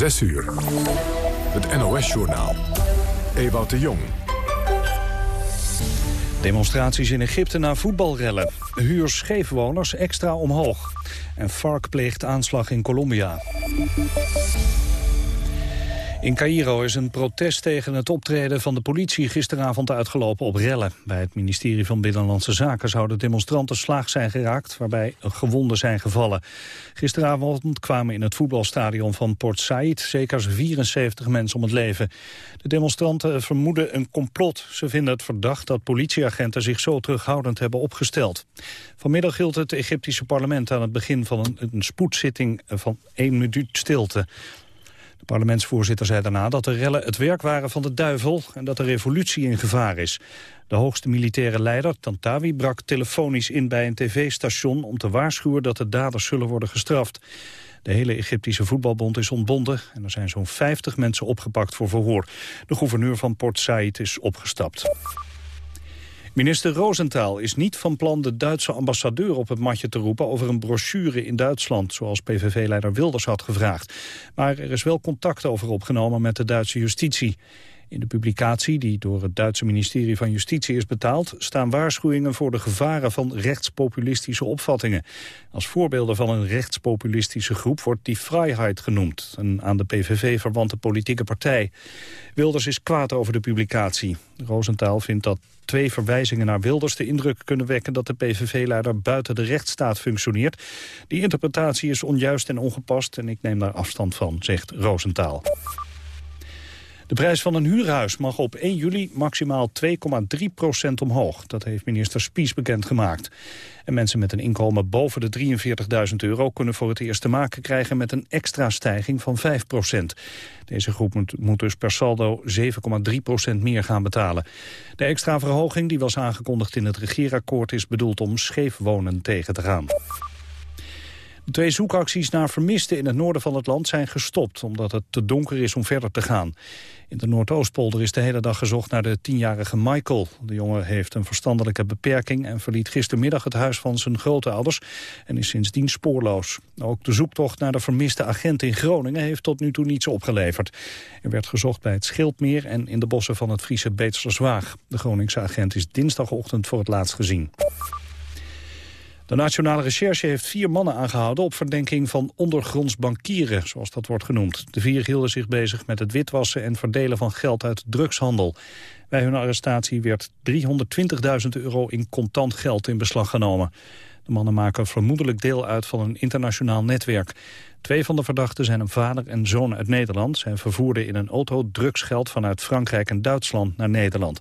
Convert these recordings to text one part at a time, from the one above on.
6 uur. Het NOS-journaal. Ewout de Jong. Demonstraties in Egypte na voetbalrellen. Huur scheefwoners extra omhoog. En FARC pleegt aanslag in Colombia. In Cairo is een protest tegen het optreden van de politie gisteravond uitgelopen op rellen. Bij het ministerie van Binnenlandse Zaken zouden demonstranten slaag zijn geraakt, waarbij gewonden zijn gevallen. Gisteravond kwamen in het voetbalstadion van Port Said zeker 74 mensen om het leven. De demonstranten vermoeden een complot. Ze vinden het verdacht dat politieagenten zich zo terughoudend hebben opgesteld. Vanmiddag hield het Egyptische parlement aan het begin van een, een spoedzitting van één minuut stilte. De parlementsvoorzitter zei daarna dat de rellen het werk waren van de duivel en dat de revolutie in gevaar is. De hoogste militaire leider, Tantawi, brak telefonisch in bij een tv-station om te waarschuwen dat de daders zullen worden gestraft. De hele Egyptische voetbalbond is ontbonden en er zijn zo'n 50 mensen opgepakt voor verhoor. De gouverneur van Port Said is opgestapt. Minister Rosenthal is niet van plan de Duitse ambassadeur op het matje te roepen over een brochure in Duitsland, zoals PVV-leider Wilders had gevraagd. Maar er is wel contact over opgenomen met de Duitse justitie. In de publicatie, die door het Duitse ministerie van Justitie is betaald, staan waarschuwingen voor de gevaren van rechtspopulistische opvattingen. Als voorbeelden van een rechtspopulistische groep wordt die Vrijheid genoemd, een aan de PVV verwante politieke partij. Wilders is kwaad over de publicatie. Rosenthal vindt dat twee verwijzingen naar Wilders de indruk kunnen wekken dat de PVV-leider buiten de rechtsstaat functioneert. Die interpretatie is onjuist en ongepast en ik neem daar afstand van, zegt Rosenthal. De prijs van een huurhuis mag op 1 juli maximaal 2,3 procent omhoog. Dat heeft minister Spies bekendgemaakt. En mensen met een inkomen boven de 43.000 euro... kunnen voor het eerst te maken krijgen met een extra stijging van 5 procent. Deze groep moet, dus per saldo 7,3 procent meer gaan betalen. De extra verhoging die was aangekondigd in het regeerakkoord... is bedoeld om scheef wonen tegen te gaan. De twee zoekacties naar vermisten in het noorden van het land zijn gestopt... omdat het te donker is om verder te gaan. In de Noordoostpolder is de hele dag gezocht naar de tienjarige Michael. De jongen heeft een verstandelijke beperking... en verliet gistermiddag het huis van zijn grootouders... en is sindsdien spoorloos. Ook de zoektocht naar de vermiste agent in Groningen... heeft tot nu toe niets opgeleverd. Er werd gezocht bij het Schildmeer en in de bossen van het Friese Beetserswaag. De Groningse agent is dinsdagochtend voor het laatst gezien. De Nationale Recherche heeft vier mannen aangehouden op verdenking van ondergronds bankieren, zoals dat wordt genoemd. De vier hielden zich bezig met het witwassen en verdelen van geld uit drugshandel. Bij hun arrestatie werd 320.000 euro in contant geld in beslag genomen. De mannen maken vermoedelijk deel uit van een internationaal netwerk. Twee van de verdachten zijn een vader en zoon uit Nederland. Zij vervoerden in een auto drugsgeld vanuit Frankrijk en Duitsland naar Nederland.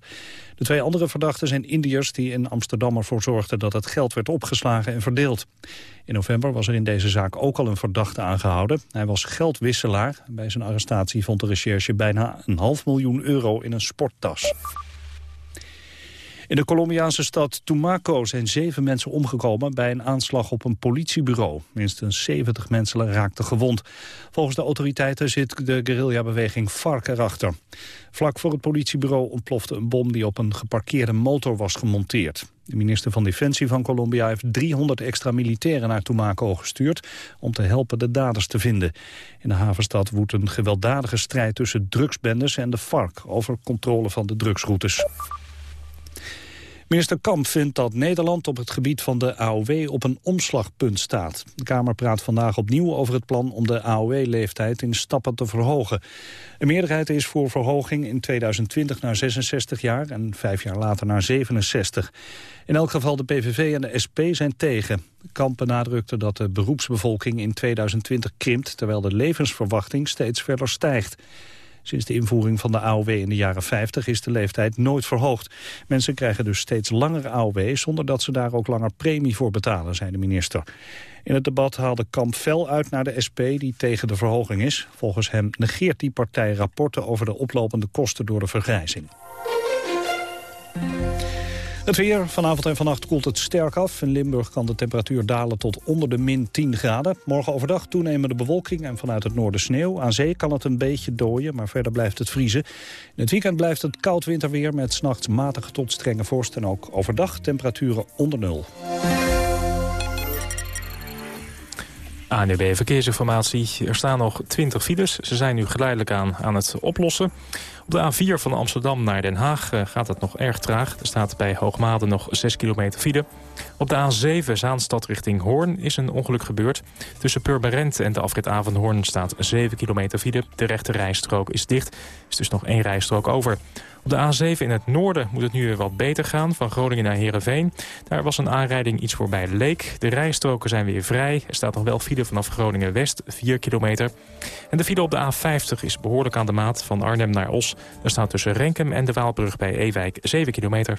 De twee andere verdachten zijn Indiërs die in Amsterdam ervoor zorgden dat het geld werd opgeslagen en verdeeld. In november was er in deze zaak ook al een verdachte aangehouden. Hij was geldwisselaar. Bij zijn arrestatie vond de recherche bijna een half miljoen euro in een sporttas. In de Colombiaanse stad Tumaco zijn zeven mensen omgekomen bij een aanslag op een politiebureau. Minstens 70 mensen raakten gewond. Volgens de autoriteiten zit de guerrillabeweging FARC erachter. Vlak voor het politiebureau ontplofte een bom die op een geparkeerde motor was gemonteerd. De minister van Defensie van Colombia heeft 300 extra militairen naar Tumaco gestuurd om te helpen de daders te vinden. In de havenstad woedt een gewelddadige strijd tussen drugsbendes en de FARC over controle van de drugsroutes. Minister Kamp vindt dat Nederland op het gebied van de AOW op een omslagpunt staat. De Kamer praat vandaag opnieuw over het plan om de AOW-leeftijd in stappen te verhogen. Een meerderheid is voor verhoging in 2020 naar 66 jaar en vijf jaar later naar 67. In elk geval de PVV en de SP zijn tegen. Kamp benadrukte dat de beroepsbevolking in 2020 krimpt... terwijl de levensverwachting steeds verder stijgt. Sinds de invoering van de AOW in de jaren 50 is de leeftijd nooit verhoogd. Mensen krijgen dus steeds langer AOW zonder dat ze daar ook langer premie voor betalen, zei de minister. In het debat haalde Kamp fel uit naar de SP die tegen de verhoging is. Volgens hem negeert die partij rapporten over de oplopende kosten door de vergrijzing. Het weer. Vanavond en vannacht koelt het sterk af. In Limburg kan de temperatuur dalen tot onder de min 10 graden. Morgen overdag toenemende bewolking en vanuit het noorden sneeuw. Aan zee kan het een beetje dooien, maar verder blijft het vriezen. In het weekend blijft het koud winterweer met s'nachts matige tot strenge vorst... en ook overdag temperaturen onder nul. ANUB Verkeersinformatie. Er staan nog 20 files. Ze zijn nu geleidelijk aan, aan het oplossen. Op de A4 van Amsterdam naar Den Haag eh, gaat het nog erg traag. Er staat bij Hoogmade nog 6 kilometer file. Op de A7 Zaanstad richting Hoorn is een ongeluk gebeurd. Tussen Purmerend en de afrit Hoorn staat 7 kilometer file. De rechte rijstrook is dicht. Er is dus nog één rijstrook over. Op de A7 in het noorden moet het nu weer wat beter gaan, van Groningen naar Heerenveen. Daar was een aanrijding iets voorbij Leek. De rijstroken zijn weer vrij. Er staat nog wel file vanaf Groningen-West, 4 kilometer. En de file op de A50 is behoorlijk aan de maat, van Arnhem naar Os. Er staat tussen Renkum en de Waalbrug bij Ewijk 7 kilometer.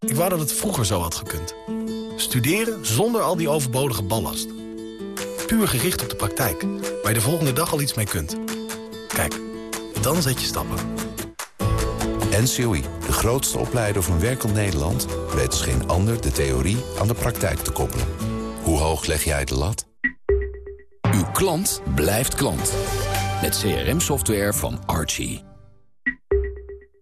Ik wou dat het vroeger zo had gekund. Studeren zonder al die overbodige ballast. Puur gericht op de praktijk, waar je de volgende dag al iets mee kunt. Kijk, dan zet je stappen. NCOI, de grootste opleider van werkend Nederland... weet als geen ander de theorie aan de praktijk te koppelen. Hoe hoog leg jij de lat? Uw klant blijft klant. Met CRM-software van Archie.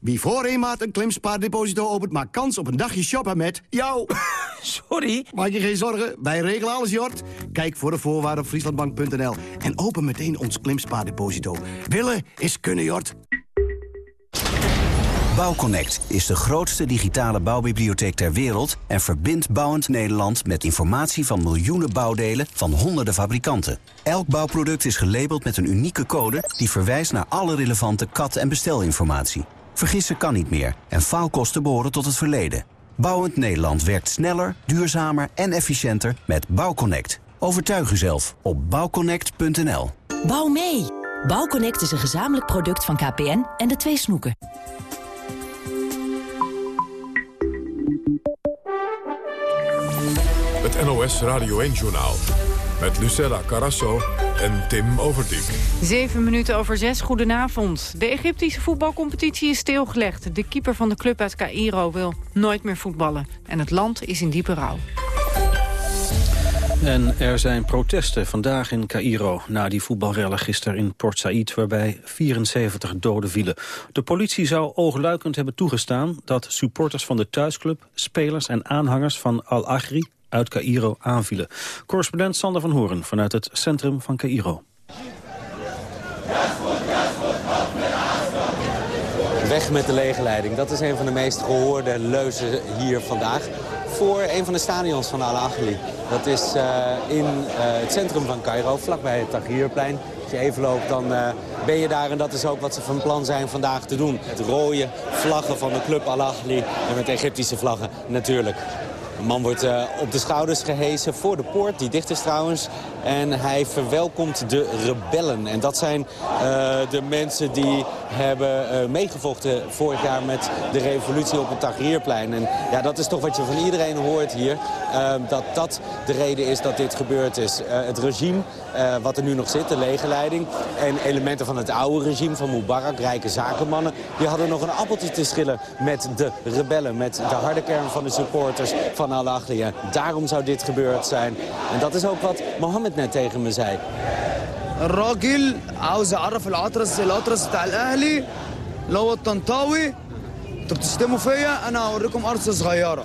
Wie voor een maand een klimspaardeposito opent... maakt kans op een dagje shoppen met jou. Sorry? Maak je geen zorgen, wij regelen alles, Jort. Kijk voor de voorwaarden op frieslandbank.nl. En open meteen ons klimspaardeposito. Willen is kunnen, Jort. Bouwconnect is de grootste digitale bouwbibliotheek ter wereld... en verbindt bouwend Nederland met informatie van miljoenen bouwdelen van honderden fabrikanten. Elk bouwproduct is gelabeld met een unieke code... die verwijst naar alle relevante kat- en bestelinformatie. Vergissen kan niet meer en faalkosten behoren tot het verleden. Bouwend Nederland werkt sneller, duurzamer en efficiënter met Bouwconnect. Overtuig uzelf op bouwconnect.nl. Bouw mee! Bouwconnect is een gezamenlijk product van KPN en de twee snoeken. Het NOS Radio 1-journaal. Met Lucella Carasso en Tim Overdijk. Zeven minuten over zes, goedenavond. De Egyptische voetbalcompetitie is stilgelegd. De keeper van de club uit Cairo wil nooit meer voetballen. En het land is in diepe rouw. En er zijn protesten vandaag in Cairo na die voetbalrellen gisteren in Port Said, waarbij 74 doden vielen. De politie zou oogluikend hebben toegestaan dat supporters van de thuisclub, spelers en aanhangers van Al-Agri uit Cairo aanvielen. Correspondent Sander van Horen vanuit het centrum van Cairo. Weg met de lege leiding. Dat is een van de meest gehoorde leuzen hier vandaag. Voor een van de stadions van Al Ahly. Dat is uh, in uh, het centrum van Cairo, vlakbij het Tahrirplein. Als je even loopt, dan uh, ben je daar. En dat is ook wat ze van plan zijn vandaag te doen. Het rode vlaggen van de club Al Ahly. En met Egyptische vlaggen natuurlijk. Man wordt uh, op de schouders gehesen voor de poort, die dicht is trouwens. En hij verwelkomt de rebellen. En dat zijn uh, de mensen die hebben uh, meegevochten vorig jaar met de revolutie op het Tahrirplein. En ja, dat is toch wat je van iedereen hoort hier. dat dat de reden is dat dit gebeurd is. het regime, wat er nu nog zit, de legerleiding... en elementen van het oude regime van Mubarak, rijke zakenmannen... die hadden nog een appeltje te schillen met de rebellen. Met de harde kern van de supporters van Al-Ahli. Daarom zou dit gebeurd zijn. En dat is ook wat Mohammed net tegen me zei. الراجل عاوز يعرف العطرس العطرس بتاع الاهلي اللي هو الطنطاوي انتوا بتشتموا فيا انا هوريكم قرصه صغيره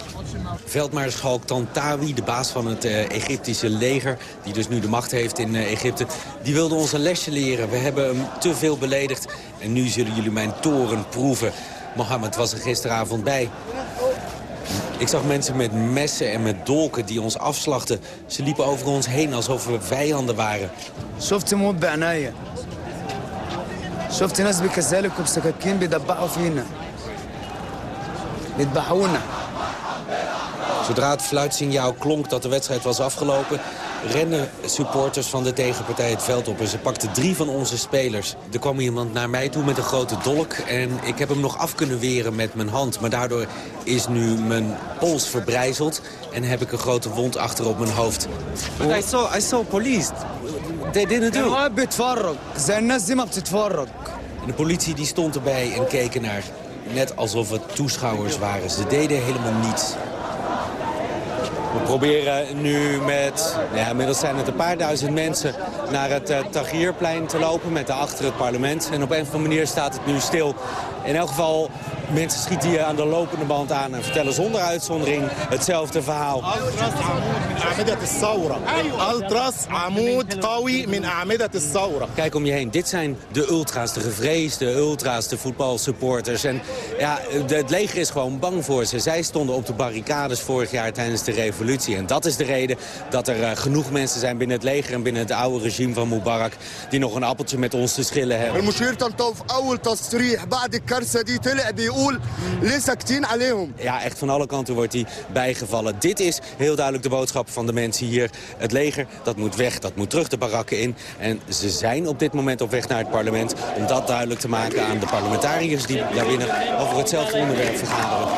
Veldmaarschalk Tantawi, de baas van het uh, Egyptische leger... die dus nu de macht heeft in uh, Egypte... die wilde ons een lesje leren. We hebben hem te veel beledigd. En nu zullen jullie mijn toren proeven. Mohammed was er gisteravond bij. Ik zag mensen met messen en met dolken die ons afslachten. Ze liepen over ons heen alsof we vijanden waren. شفت موت بعناية شفت ناس بكذلك وبسكاكين بيدبحوا فينا بيذبحونا Zodra het fluitsignaal klonk dat de wedstrijd was afgelopen... rennen supporters van de tegenpartij het veld op. En ze pakten drie van onze spelers. Er kwam iemand naar mij toe met een grote dolk. En ik heb hem nog af kunnen weren met mijn hand. Maar daardoor is nu mijn pols verbrijzeld. En heb ik een grote wond achter op mijn hoofd. But I saw, I saw police. They didn't do De politie die stond erbij en keek naar Net alsof het toeschouwers waren. Ze deden helemaal niets. We proberen nu met, ja, inmiddels zijn het een paar duizend mensen... naar het uh, Tahrirplein te lopen met daarachter het parlement. En op een of andere manier staat het nu stil. In elk geval, mensen schieten hier aan de lopende band aan... en vertellen zonder uitzondering hetzelfde verhaal. Kijk om je heen, dit zijn de ultra's, de gevreesde ultra's, de voetbalsupporters. En ja, het leger is gewoon bang voor ze. Zij stonden op de barricades vorig jaar tijdens de revolutie. En dat is de reden dat er uh, genoeg mensen zijn binnen het leger... en binnen het oude regime van Mubarak... die nog een appeltje met ons te schillen hebben. Ja, echt van alle kanten wordt hij bijgevallen. Dit is heel duidelijk de boodschap van de mensen hier. Het leger, dat moet weg, dat moet terug de barakken in. En ze zijn op dit moment op weg naar het parlement... om dat duidelijk te maken aan de parlementariërs... die daar binnen over hetzelfde onderwerp vergaderen.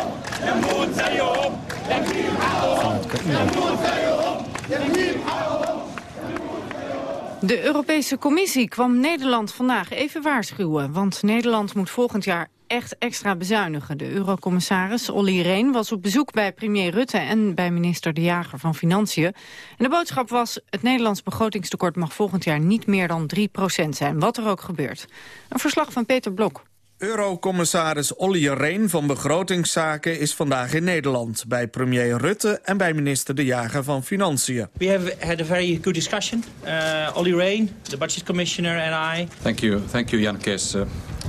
De Europese Commissie kwam Nederland vandaag even waarschuwen. Want Nederland moet volgend jaar echt extra bezuinigen. De eurocommissaris Olly Rehn was op bezoek bij premier Rutte... en bij minister De Jager van Financiën. En de boodschap was... het Nederlands begrotingstekort mag volgend jaar niet meer dan 3% zijn. Wat er ook gebeurt. Een verslag van Peter Blok. Eurocommissaris Olly Rehn van Begrotingszaken is vandaag in Nederland... bij premier Rutte en bij minister De Jager van Financiën. We have had a very good discussion. Uh, Olly Rehn, the budget commissioner and I. Thank you, thank you Jan Kees. Uh,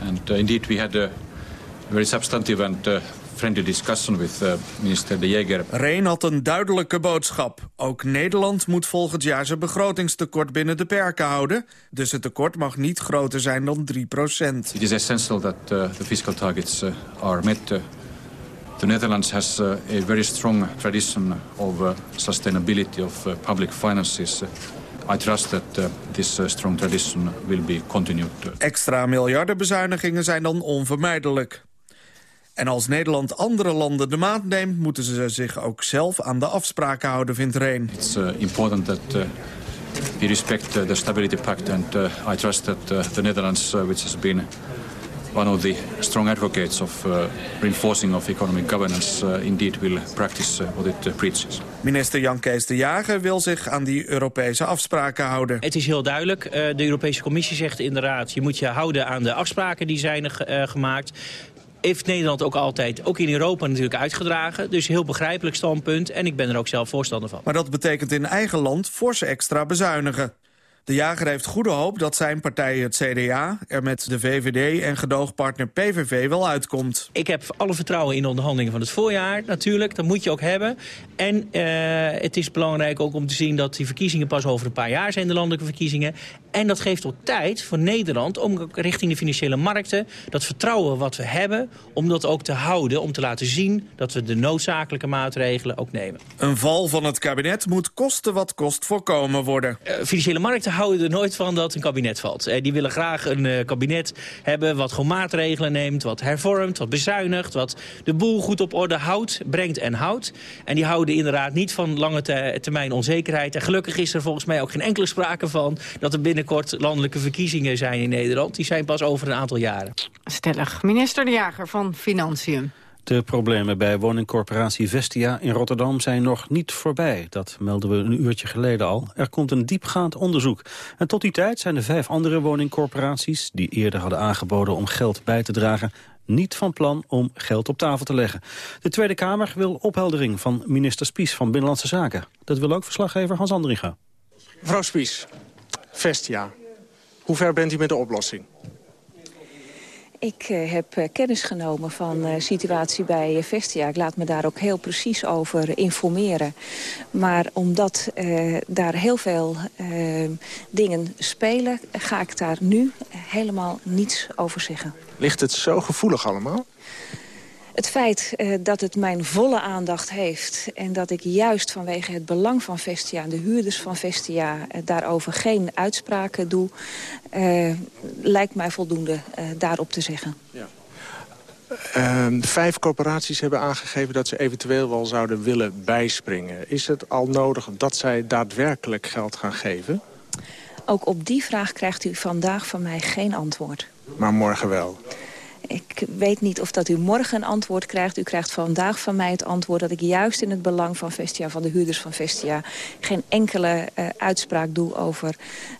and uh, indeed we had a very substantive and uh, friendly discussion with uh, minister De Jager. Reen had een duidelijke boodschap. Ook Nederland moet volgend jaar zijn begrotingstekort binnen de perken houden. Dus het tekort mag niet groter zijn dan 3 procent. It is essential that uh, the fiscal targets uh, are met. Uh, the Netherlands has uh, a very strong tradition of uh, sustainability of uh, public finances. I trust that this strong tradition will be continued. Extra miljardenbezuinigingen zijn dan onvermijdelijk. En als Nederland andere landen de maat neemt... moeten ze zich ook zelf aan de afspraken houden, vindt Reen. It's uh, important that uh, we respect uh, the Stability Pact... and uh, I trust that uh, the Netherlands, uh, which has been one of the strong advocates of uh, reinforcing of economic governance... Uh, indeed will practice uh, what it uh, preaches. Minister Jan Kees de Jager wil zich aan die Europese afspraken houden. Het is heel duidelijk. De Europese Commissie zegt inderdaad... je moet je houden aan de afspraken die zijn gemaakt heeft Nederland ook altijd, ook in Europa natuurlijk, uitgedragen. Dus heel begrijpelijk standpunt. En ik ben er ook zelf voorstander van. Maar dat betekent in eigen land forse extra bezuinigen. De jager heeft goede hoop dat zijn partij, het CDA... er met de VVD en gedoogpartner PVV wel uitkomt. Ik heb alle vertrouwen in de onderhandelingen van het voorjaar, natuurlijk. Dat moet je ook hebben. En uh, het is belangrijk ook om te zien dat die verkiezingen pas over een paar jaar zijn, de landelijke verkiezingen. En dat geeft ook tijd voor Nederland om richting de financiële markten... dat vertrouwen wat we hebben, om dat ook te houden... om te laten zien dat we de noodzakelijke maatregelen ook nemen. Een val van het kabinet moet kosten wat kost voorkomen worden. Uh, financiële markten houden er nooit van dat een kabinet valt. Uh, die willen graag een uh, kabinet hebben wat gewoon maatregelen neemt... wat hervormt, wat bezuinigt, wat de boel goed op orde houdt, brengt en houdt. En die houden inderdaad niet van lange te termijn onzekerheid. En gelukkig is er volgens mij ook geen enkele sprake van... dat er binnenkort landelijke verkiezingen zijn in Nederland. Die zijn pas over een aantal jaren. Stellig. Minister De Jager van Financiën. De problemen bij woningcorporatie Vestia in Rotterdam zijn nog niet voorbij. Dat melden we een uurtje geleden al. Er komt een diepgaand onderzoek. En tot die tijd zijn de vijf andere woningcorporaties... die eerder hadden aangeboden om geld bij te dragen niet van plan om geld op tafel te leggen. De Tweede Kamer wil opheldering van minister Spies van Binnenlandse Zaken. Dat wil ook verslaggever Hans Andringa. Mevrouw Spies, Vestia, hoe ver bent u met de oplossing? Ik uh, heb uh, kennis genomen van de uh, situatie bij Vestia. Ik laat me daar ook heel precies over informeren. Maar omdat daar heel veel dingen spelen... ga ik daar nu helemaal niets over zeggen. Ligt het zo gevoelig allemaal? Het feit uh, dat het mijn volle aandacht heeft... en dat ik juist vanwege het belang van Vestia en de huurders van Vestia... Uh, daarover geen uitspraken doe... Uh, lijkt mij voldoende daarop te zeggen. Ja. Ehm, vijf corporaties hebben aangegeven dat ze eventueel wel zouden willen bijspringen. Is het al nodig dat zij daadwerkelijk geld gaan geven? Ook op die vraag krijgt u vandaag van mij geen antwoord. Maar morgen wel? Ik weet niet of dat u morgen een antwoord krijgt. U krijgt vandaag van mij het antwoord dat ik juist in het belang van Vestia... van de huurders van Vestia, geen enkele uh, uitspraak doe over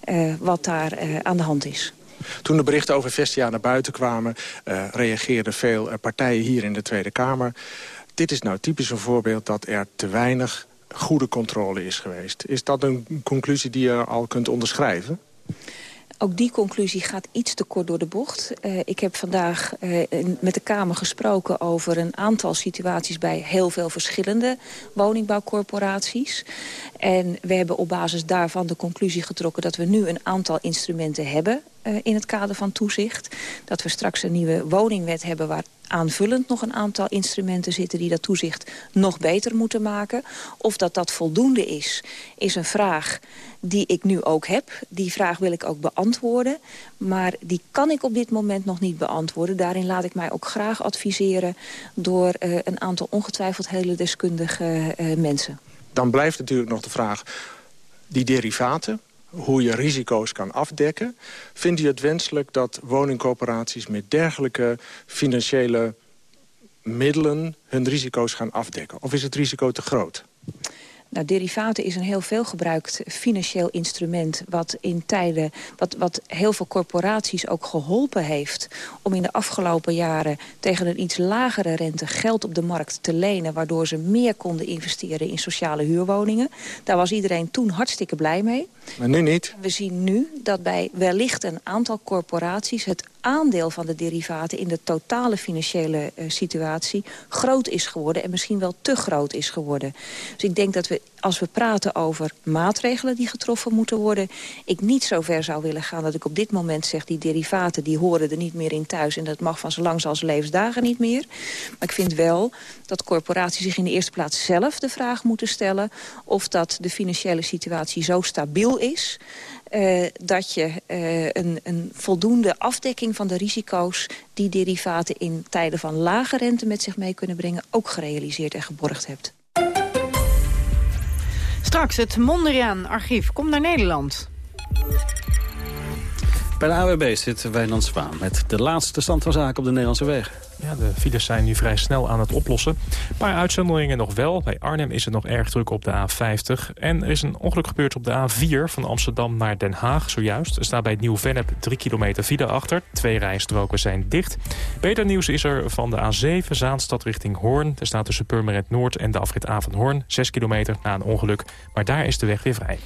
uh, wat daar uh, aan de hand is. Toen de berichten over Vestia naar buiten kwamen... reageerden veel partijen hier in de Tweede Kamer. Dit is nou typisch een voorbeeld dat er te weinig goede controle is geweest. Is dat een conclusie die je al kunt onderschrijven? Ook die conclusie gaat iets te kort door de bocht. Uh, ik heb vandaag uh, met de Kamer gesproken over een aantal situaties... bij heel veel verschillende woningbouwcorporaties. En we hebben op basis daarvan de conclusie getrokken... dat we nu een aantal instrumenten hebben in het kader van toezicht. Dat we straks een nieuwe woningwet hebben... waar aanvullend nog een aantal instrumenten zitten... die dat toezicht nog beter moeten maken. Of dat dat voldoende is, is een vraag die ik nu ook heb. Die vraag wil ik ook beantwoorden. Maar die kan ik op dit moment nog niet beantwoorden. Daarin laat ik mij ook graag adviseren... door uh, een aantal ongetwijfeld hele deskundige uh, mensen. Dan blijft natuurlijk nog de vraag... die derivaten, hoe je risico's kan afdekken. Vindt u het wenselijk dat woningcoöperaties met dergelijke financiële middelen hun risico's gaan afdekken? Of is het risico te groot? Nou, derivaten is een heel veel gebruikt financieel instrument... wat in tijden, wat, wat heel veel corporaties ook geholpen heeft... om in de afgelopen jaren tegen een iets lagere rente geld op de markt te lenen... waardoor ze meer konden investeren in sociale huurwoningen. Daar was iedereen toen hartstikke blij mee. Maar nu niet. We zien nu dat bij wellicht een aantal corporaties... het aandeel van de derivaten in de totale financiële uh, situatie groot is geworden en misschien wel te groot is geworden. Dus ik denk dat we, als we praten over maatregelen die getroffen moeten worden, ik niet zo ver zou willen gaan dat ik op dit moment zeg die derivaten die horen er niet meer in thuis en dat mag van zo lang als levensdagen niet meer. Maar ik vind wel dat corporaties zich in de eerste plaats zelf de vraag moeten stellen of dat de financiële situatie zo stabiel is uh, dat je uh, een, een, voldoende afdekking van de risico's... die derivaten in tijden van lage rente met zich mee kunnen brengen... ook gerealiseerd en geborgd hebt. Straks het Mondriaan-archief komt naar Nederland. Bij de AWB zit Wijnand Zwaan met de laatste stand van zaken op de Nederlandse wegen. Ja, de files zijn nu vrij snel aan het oplossen. Een paar uitzonderingen nog wel. Bij Arnhem is het nog erg druk op de A50. En er is een ongeluk gebeurd op de A4 van Amsterdam naar Den Haag zojuist. Er staat bij het Nieuw-Vennep 3 kilometer file achter. Twee rijstroken zijn dicht. Beter nieuws is er van de A7 Zaanstad richting Hoorn. Er staat tussen Purmerend Noord en de afrit A van Hoorn 6 kilometer na een ongeluk. Maar daar is de weg weer vrij.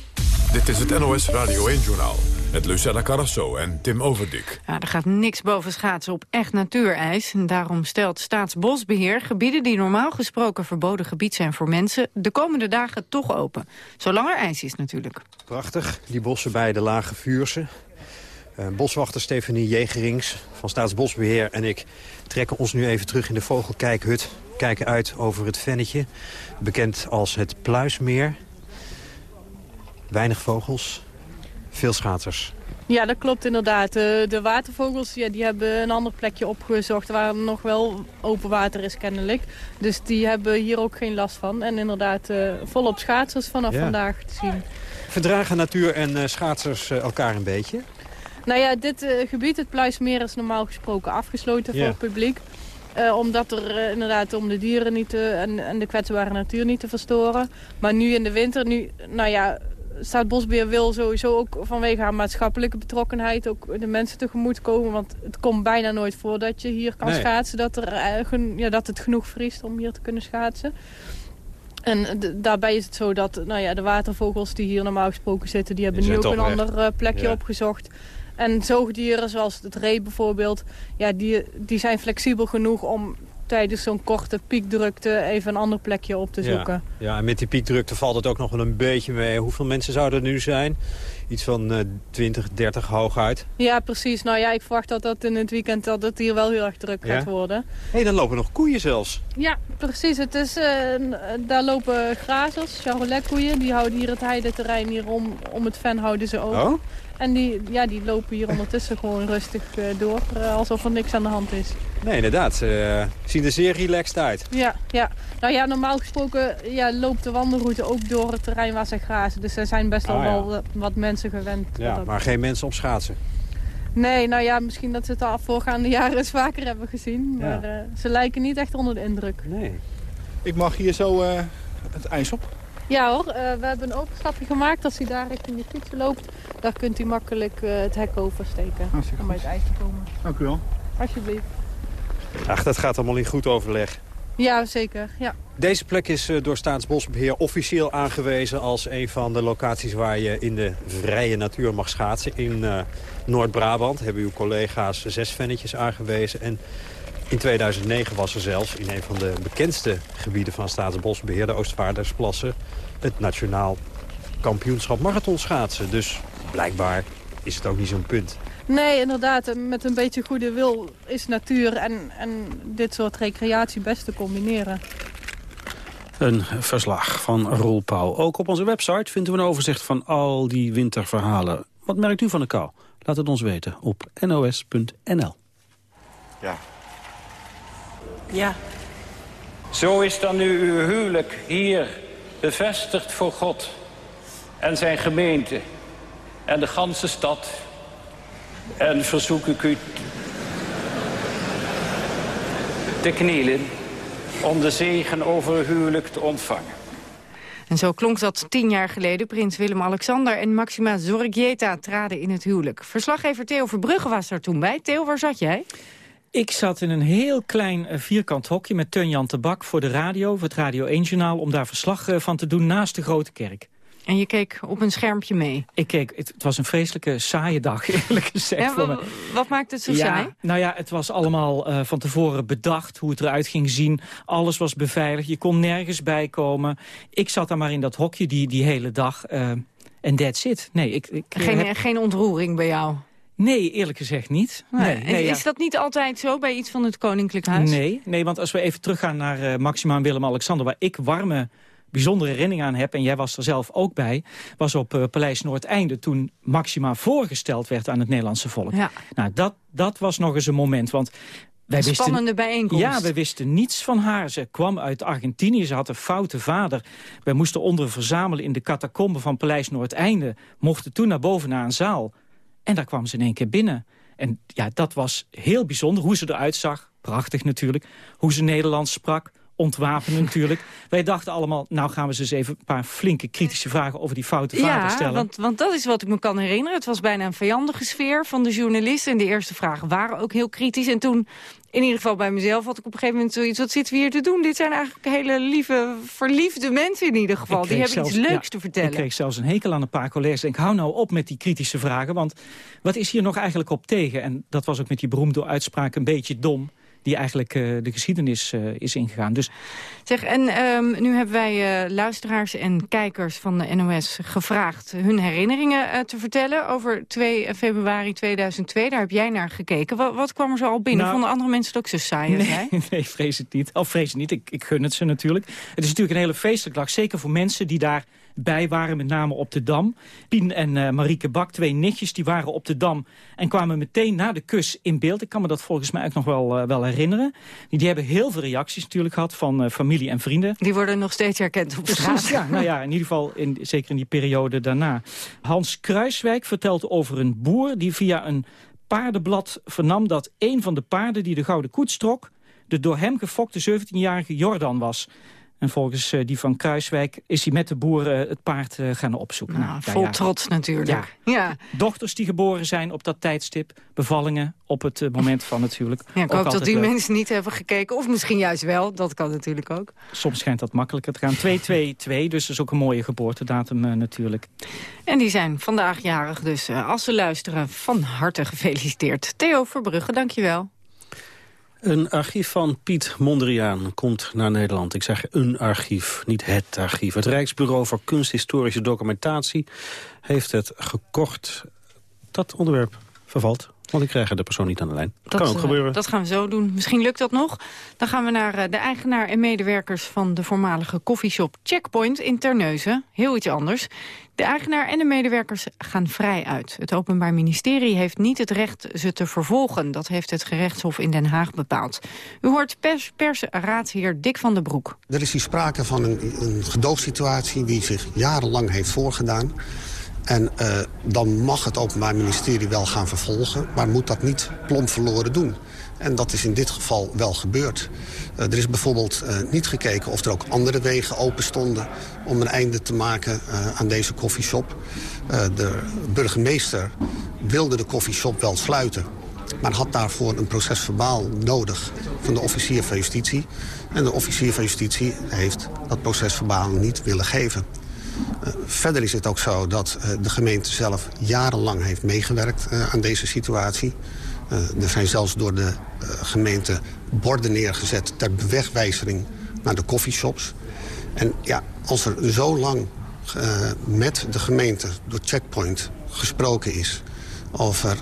Dit is het NOS Radio 1-journaal met Lucella Carrasso en Tim Overdik. Ja, er gaat niks boven schaatsen op echt natuurijs. En daarom stelt Staatsbosbeheer gebieden die normaal gesproken verboden gebied zijn voor mensen... de komende dagen toch open. Zolang er ijs is natuurlijk. Prachtig, die bossen bij de Lage Vuurse. Uh, boswachter Stefanie Jegerings van Staatsbosbeheer en ik trekken ons nu even terug in de vogelkijkhut. Kijken uit over het Vennetje, bekend als het Pluismeer. Weinig vogels, veel schaters. Ja, dat klopt inderdaad. De, de watervogels ja, die hebben een ander plekje opgezocht waar nog wel open water is kennelijk. Dus die hebben hier ook geen last van. En inderdaad uh, volop schaatsers vanaf ja. vandaag te zien. Verdragen natuur en uh, schaatsers elkaar een beetje? Nou ja, dit gebied, het Pluismeer, is normaal gesproken afgesloten voor het publiek. omdat er inderdaad om de dieren niet te, en, en de kwetsbare natuur niet te verstoren. Maar nu in de winter, nu, nou ja, Staatsbosbeheer wil sowieso ook vanwege haar maatschappelijke betrokkenheid ook de mensen tegemoet komen. Want het komt bijna nooit voor dat je hier kan nee. schaatsen, dat, er, uh, ja, dat het genoeg vriest om hier te kunnen schaatsen. En daarbij is het zo dat nou ja, de watervogels die hier normaal gesproken zitten, die hebben die nu ook een weg. ander uh, plekje ja. opgezocht. En zoogdieren zoals het ree bijvoorbeeld, ja, die, die zijn flexibel genoeg om tijdens zo'n korte piekdrukte even een ander plekje op te zoeken. Ja, ja, en met die piekdrukte valt het ook nog wel een beetje mee. Hoeveel mensen zouden er nu zijn? Iets van uh, 20, 30 hooguit. Ja, precies. Nou ja, ik verwacht dat dat in het weekend dat het hier wel heel erg druk ja? gaat worden. Hé, hey, dan lopen nog koeien zelfs. Ja, precies. Het is, uh, daar lopen grazers, Charolais koeien. Die houden hier het heideterrein hier om, om het ven houden ze ook. Oh? En die, ja, die lopen hier ondertussen gewoon rustig uh, door, uh, alsof er niks aan de hand is. Nee, inderdaad. Ze uh, zien er zeer relaxed uit. Ja, ja. Nou ja, normaal gesproken ja, loopt de wandelroute ook door het terrein waar ze grazen. Dus er zijn best wel, ah, ja. wel wat mensen gewend. Ja, maar geen mensen op schaatsen? Nee, nou ja, misschien dat ze het de voorgaande jaren eens vaker hebben gezien. Maar ja. ze lijken niet echt onder de indruk. Nee. Ik mag hier zo uh, het ijs op. Ja hoor, uh, we hebben een openstapje gemaakt. Als u daar richting de fietsen loopt, daar kunt u makkelijk uh, het hek oversteken. Om bij het ijs te komen. Dank u wel. Alsjeblieft. Ach, dat gaat allemaal in goed overleg. Ja, zeker. Ja. Deze plek is door Staatsbosbeheer officieel aangewezen als een van de locaties waar je in de vrije natuur mag schaatsen. In uh, Noord-Brabant hebben uw collega's zes vennetjes aangewezen. En in 2009 was er zelfs in een van de bekendste gebieden van Staatsbosbeheer, de Oostvaardersplassen, het Nationaal Kampioenschap Marathon schaatsen. Dus blijkbaar is het ook niet zo'n punt. Nee, inderdaad. Met een beetje goede wil is natuur en, en dit soort recreatie best te combineren. Een verslag van Roel Pauw. Ook op onze website vinden we een overzicht van al die winterverhalen. Wat merkt u van de kou? Laat het ons weten op nos.nl. Ja. Ja. Zo is dan nu uw huwelijk hier bevestigd voor God en zijn gemeente en de ganse stad. En verzoek ik u te knielen om de zegen over uw huwelijk te ontvangen. En zo klonk dat tien jaar geleden. Prins Willem-Alexander en Maxima Zorgieta traden in het huwelijk. Verslaggever Theo Verbrugge was er toen bij. Theo, waar zat jij? Ik zat in een heel klein uh, vierkant hokje met Teun-Jan Tabak voor de radio, voor het Radio 1-journaal, om daar verslag uh, van te doen naast de Grote Kerk. En je keek op een schermpje mee? Ik keek, het, het was een vreselijke saaie dag, eerlijk gezegd. Ja, wat, wat maakt het zo ja, saai? Nou ja, het was allemaal uh, van tevoren bedacht hoe het eruit ging zien. Alles was beveiligd, je kon nergens bij komen. Ik zat daar maar in dat hokje die, die hele dag. En uh, that's it. Nee, ik, ik, geen, heb... geen ontroering bij jou? Nee, eerlijk gezegd niet. Nee, nee, is ja. dat niet altijd zo bij iets van het Koninklijk Huis? Nee, nee want als we even teruggaan naar uh, Maxima en Willem-Alexander... waar ik warme bijzondere herinnering aan heb... en jij was er zelf ook bij, was op uh, Paleis Noordeinde... toen Maxima voorgesteld werd aan het Nederlandse volk. Ja. Nou, dat, dat was nog eens een moment, want... Wij een wisten, spannende bijeenkomst. Ja, we wisten niets van haar. Ze kwam uit Argentinië, ze had een foute vader. Wij moesten onder verzamelen in de catacomben van Paleis Noordeinde. Mochten toen naar boven naar een zaal. En daar kwam ze in één keer binnen. En ja, dat was heel bijzonder, hoe ze eruit zag. Prachtig natuurlijk. Hoe ze Nederlands sprak ontwapenen natuurlijk. Wij dachten allemaal, nou gaan we ze eens even een paar flinke kritische vragen over die foute vader ja, stellen. Want, want dat is wat ik me kan herinneren. Het was bijna een vijandige sfeer van de journalisten. En de eerste vragen waren ook heel kritisch. En toen, in ieder geval bij mezelf, had ik op een gegeven moment zoiets... wat zitten we hier te doen? Dit zijn eigenlijk hele lieve, verliefde mensen in ieder geval. Die hebben zelfs, iets leuks ja, te vertellen. Ik kreeg zelfs een hekel aan een paar collega's. Ik hou nou op met die kritische vragen, want wat is hier nog eigenlijk op tegen? En dat was ook met die beroemde uitspraak een beetje dom die eigenlijk uh, de geschiedenis uh, is ingegaan. Dus... Zeg, en um, nu hebben wij uh, luisteraars en kijkers van de NOS gevraagd... hun herinneringen te vertellen over 2 februari 2002. Daar heb jij naar gekeken. Wat, wat kwam er zo al binnen? Nou, Vonden andere mensen het ook zo saai nee, jij? Nee, vrees het niet. Of vrees het niet, ik, ik gun het ze natuurlijk. Het is natuurlijk een hele feestelijke dag. Zeker voor mensen die daar bij waren, met name op de Dam. Pien en uh, Marieke Bak, twee nichtjes, die waren op de Dam... en kwamen meteen na de kus in beeld. Ik kan me dat volgens mij ook nog wel, uh, wel herinneren. Die, die hebben heel veel reacties natuurlijk gehad van uh, familie en vrienden. Die worden nog steeds herkend op straat. ja, nou ja, in ieder geval in, zeker in die periode daarna. Hans Kruiswijk vertelt over een boer die via een paardenblad vernam... dat een van de paarden die de Gouden Koets trok... de door hem gefokte 17-jarige Jordan was... En volgens uh, die van Kruiswijk is hij met de boeren uh, het paard uh, gaan opzoeken. Nou, nou, vol ja. trots natuurlijk. Ja. ja. Dochters die geboren zijn op dat tijdstip. Bevallingen op het moment van het huwelijk. Ja, ik hoop dat die leuk. mensen niet hebben gekeken. Of misschien juist wel. Dat kan natuurlijk ook. Soms schijnt dat makkelijker te gaan. 222, dus dat is ook een mooie geboortedatum natuurlijk. En die zijn vandaag jarig. Dus als ze luisteren, van harte gefeliciteerd. Theo Verbrugge, dankjewel. Een archief van Piet Mondriaan komt naar Nederland. Ik zeg een archief, niet het archief. Het Rijksbureau voor Kunsthistorische Documentatie heeft het gekocht. Dat onderwerp vervalt. Want ik krijg de persoon niet aan de lijn. Dat, dat kan ook uh, gebeuren. Dat gaan we zo doen. Misschien lukt dat nog. Dan gaan we naar uh, de eigenaar en medewerkers van de voormalige koffieshop Checkpoint in Terneuzen. Heel iets anders. De eigenaar en de medewerkers gaan vrij uit. Het Openbaar Ministerie heeft niet het recht ze te vervolgen. Dat heeft het gerechtshof in Den Haag bepaald. U hoort pers, persraadsheer Dick van den Broek. Er is hier sprake van een, een gedoogsituatie die zich jarenlang heeft voorgedaan. En uh, dan mag het Openbaar Ministerie wel gaan vervolgen... maar moet dat niet plomp verloren doen. En dat is in dit geval wel gebeurd. Uh, er is bijvoorbeeld uh, niet gekeken of er ook andere wegen open stonden... om een einde te maken aan deze koffieshop. de burgemeester wilde de koffieshop wel sluiten... maar had daarvoor een procesverbaal nodig van de officier van justitie. En de officier van justitie heeft dat procesverbaal niet willen geven. Verder is het ook zo dat uh, de gemeente zelf jarenlang heeft meegewerkt uh, aan deze situatie. er zijn zelfs door de gemeente borden neergezet ter bewegwijzering naar de coffeeshops. En ja, als er zo lang met de gemeente door Checkpoint gesproken is over,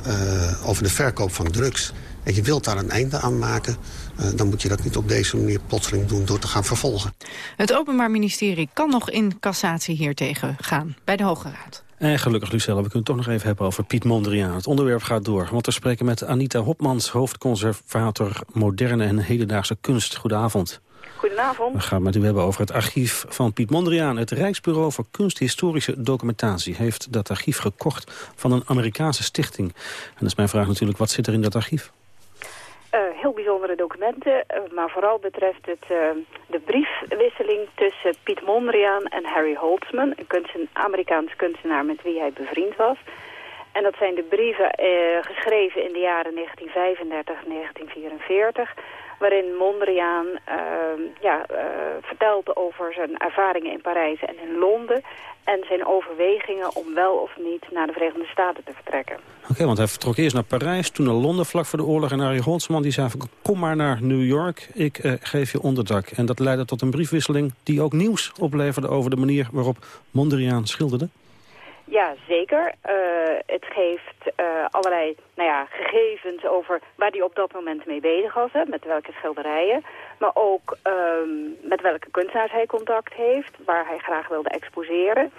over de verkoop van drugs... en je wilt daar een einde aan maken... Uh, dan moet je dat niet op deze manier plotseling doen door te gaan vervolgen. Het Openbaar Ministerie kan nog in cassatie hiertegen gaan bij de Hoge Raad. En gelukkig, Lucella, we kunnen het toch nog even hebben over Piet Mondriaan. Het onderwerp gaat door, want we spreken met Anita Hopmans... hoofdconservator moderne en hedendaagse kunst. Goedenavond. Goedenavond. We gaan het met u hebben over het archief van Piet Mondriaan. Het Rijksbureau voor Kunsthistorische Documentatie... heeft dat archief gekocht van een Amerikaanse stichting. En dat is mijn vraag natuurlijk, wat zit er in dat archief? Uh, heel bijzondere documenten, uh, maar vooral betreft het uh, de briefwisseling tussen Piet Mondriaan en Harry Holtzman, een kunsten, Amerikaans kunstenaar met wie hij bevriend was. En dat zijn de brieven geschreven in de jaren 1935-1944, waarin Mondriaan ja, vertelt over zijn ervaringen in Parijs en in Londen en zijn overwegingen om wel of niet naar de Verenigde Staten te vertrekken. Oké, want hij vertrok eerst naar Parijs, toen naar Londen vlak voor de oorlog. En Harry Holtzman die zei, kom maar naar New York, ik uh, geef je onderdak. En dat leidde tot een briefwisseling die ook nieuws opleverde over de manier waarop Mondriaan schilderde. Ja, zeker. Uh, het geeft uh, allerlei nou ja, gegevens over waar hij op dat moment mee bezig was. Hè, met welke schilderijen. Maar ook um, met welke kunstenaars hij contact heeft. Waar hij graag wilde exposeren.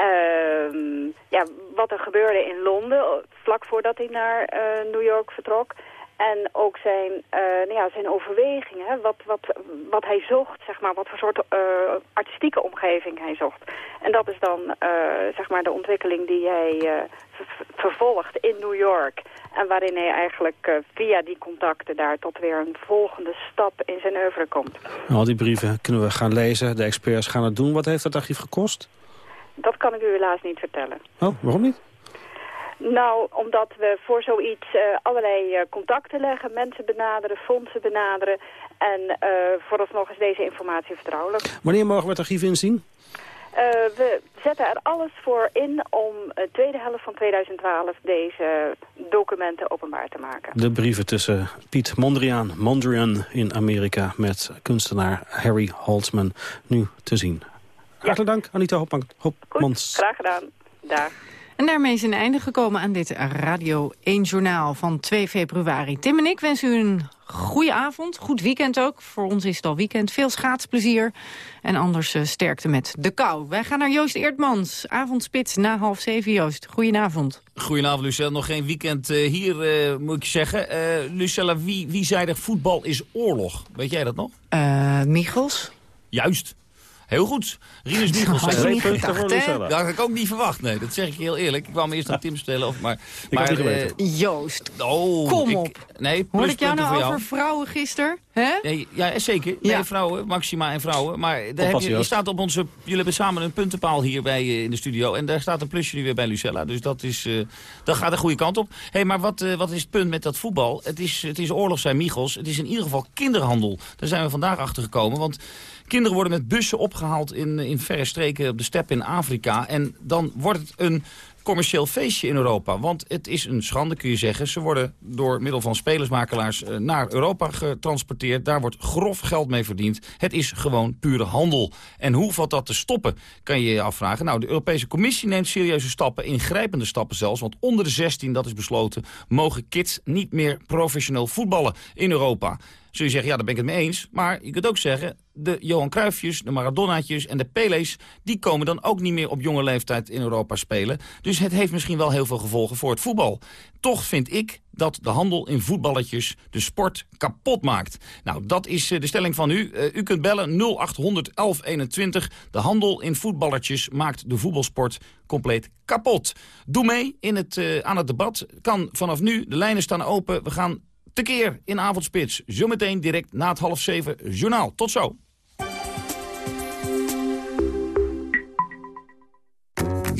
Uh, ja, wat er gebeurde in Londen, vlak voordat hij naar New York vertrok. En ook zijn, uh, nou ja, zijn overwegingen, wat, wat, wat hij zocht, zeg maar, wat voor soort uh, artistieke omgeving hij zocht. En dat is dan, uh, zeg maar, de ontwikkeling die hij vervolgt in New York. En waarin hij eigenlijk via die contacten daar tot weer een volgende stap in zijn oeuvre komt. Al die brieven kunnen we gaan lezen, de experts gaan het doen. Wat heeft dat archief gekost? Dat kan ik u helaas niet vertellen. Oh, waarom niet? Nou, omdat we voor zoiets uh, allerlei uh, contacten leggen, mensen benaderen, fondsen benaderen. En uh, vooralsnog is deze informatie vertrouwelijk. Wanneer mogen we het archief inzien? we zetten er alles voor in om de tweede helft van 2012 deze documenten openbaar te maken. De brieven tussen Piet Mondriaan, Mondrian in Amerika... met kunstenaar Harry Holtzman nu te zien. Hartelijk ja. dank, Anita Hopmans. Goed, graag gedaan. Dag. En daarmee is een einde gekomen aan dit Radio 1 Journaal van 2 februari. Tim en ik wensen u een goede avond, goed weekend ook. Voor ons is het al weekend. Veel schaatsplezier en anders uh, sterkte met de kou. Wij gaan naar Joost Eertmans, avondspits na half zeven. Joost, goedenavond. Goedenavond, Lucella. Nog geen weekend uh, hier, uh, moet ik zeggen. Lucella, wie, wie zei er voetbal is oorlog? Weet jij dat nog? Michels. Juist. Heel goed. Rinus Michels. Dat had ik ook niet verwacht. Nee, dat zeg ik heel eerlijk. Ik kwam eerst naar Tim stellen. Of, maar, ik maar, uh, Joost, oh, kom op. Nee, Hoor ik jou nou over vrouwen gisteren? Nee, ja, zeker. Nee, ja. vrouwen, Maxima en vrouwen. Maar daar heb je, je staat op onze... Jullie hebben samen een puntenpaal hier bij uh, in de studio. En daar staat een plusje nu weer bij Lucella. Dus dat, is, uh, dat gaat de goede kant op. hey, maar wat, uh, wat is het punt met dat voetbal? Het is, het is oorlog, zijn Michels. Het is in ieder geval kinderhandel. Daar zijn we vandaag achter gekomen. Want Kinderen worden met bussen opgehaald in, in verre streken op de steppe in Afrika. En dan wordt het een commercieel feestje in Europa. Want het is een schande, kun je zeggen. Ze worden door middel van spelersmakelaars naar Europa getransporteerd. Daar wordt grof geld mee verdiend. Het is gewoon pure handel. En hoe valt dat te stoppen, kan je je afvragen. Nou, de Europese Commissie neemt serieuze stappen, ingrijpende stappen zelfs. Want onder de 16, dat is besloten, mogen kids niet meer professioneel voetballen in Europa. Zul je zeggen, ja, daar ben ik het mee eens. Maar je kunt ook zeggen, de Johan Cruijffjes, de Maradonaatjes en de Pele's... die komen dan ook niet meer op jonge leeftijd in Europa spelen. Dus het heeft misschien wel heel veel gevolgen voor het voetbal. Toch vind ik dat de handel in voetballetjes de sport kapot maakt. Nou, dat is de stelling van u. u kunt bellen 0800 1121. De handel in voetballetjes maakt de voetbalsport compleet kapot. Doe mee in het, aan het debat. Kan vanaf nu, de lijnen staan open. We gaan tekeer in Avondspits. Zometeen direct na het half zeven journaal. Tot zo.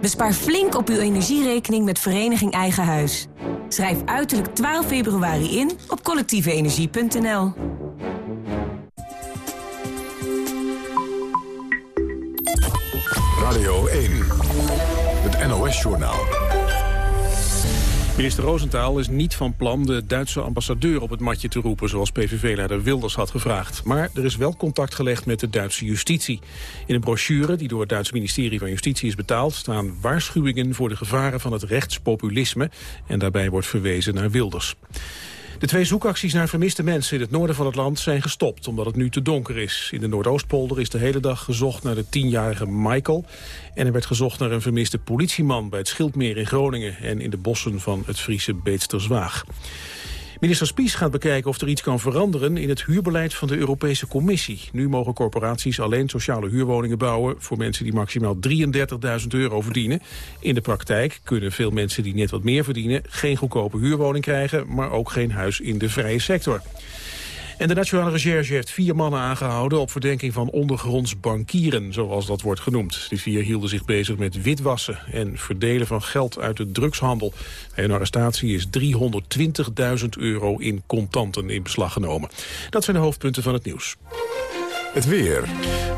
Bespaar flink op uw energierekening met Vereniging Eigen Huis. Schrijf uiterlijk 12 februari in op collectieveenergie.nl. Radio 1, het NOS-journaal. Minister Roosentaal is niet van plan de Duitse ambassadeur op het matje te roepen... zoals PVV-leider Wilders had gevraagd. Maar er is wel contact gelegd met de Duitse justitie. In een brochure die door het Duitse ministerie van Justitie is betaald... staan waarschuwingen voor de gevaren van het rechtspopulisme... en daarbij wordt verwezen naar Wilders. De twee zoekacties naar vermiste mensen in het noorden van het land zijn gestopt, omdat het nu te donker is. In de Noordoostpolder is de hele dag gezocht naar de tienjarige Michael. En er werd gezocht naar een vermiste politieman bij het Schildmeer in Groningen en in de bossen van het Friese Beetsterswaag. Minister Spies gaat bekijken of er iets kan veranderen in het huurbeleid van de Europese Commissie. Nu mogen corporaties alleen sociale huurwoningen bouwen voor mensen die maximaal 33.000 euro verdienen. In de praktijk kunnen veel mensen die net wat meer verdienen geen goedkope huurwoning krijgen, maar ook geen huis in de vrije sector. En de Nationale Recherche heeft vier mannen aangehouden... op verdenking van ondergronds bankieren, zoals dat wordt genoemd. Die vier hielden zich bezig met witwassen en verdelen van geld uit de drugshandel. Bij een arrestatie is 320.000 euro in contanten in beslag genomen. Dat zijn de hoofdpunten van het nieuws. Het weer.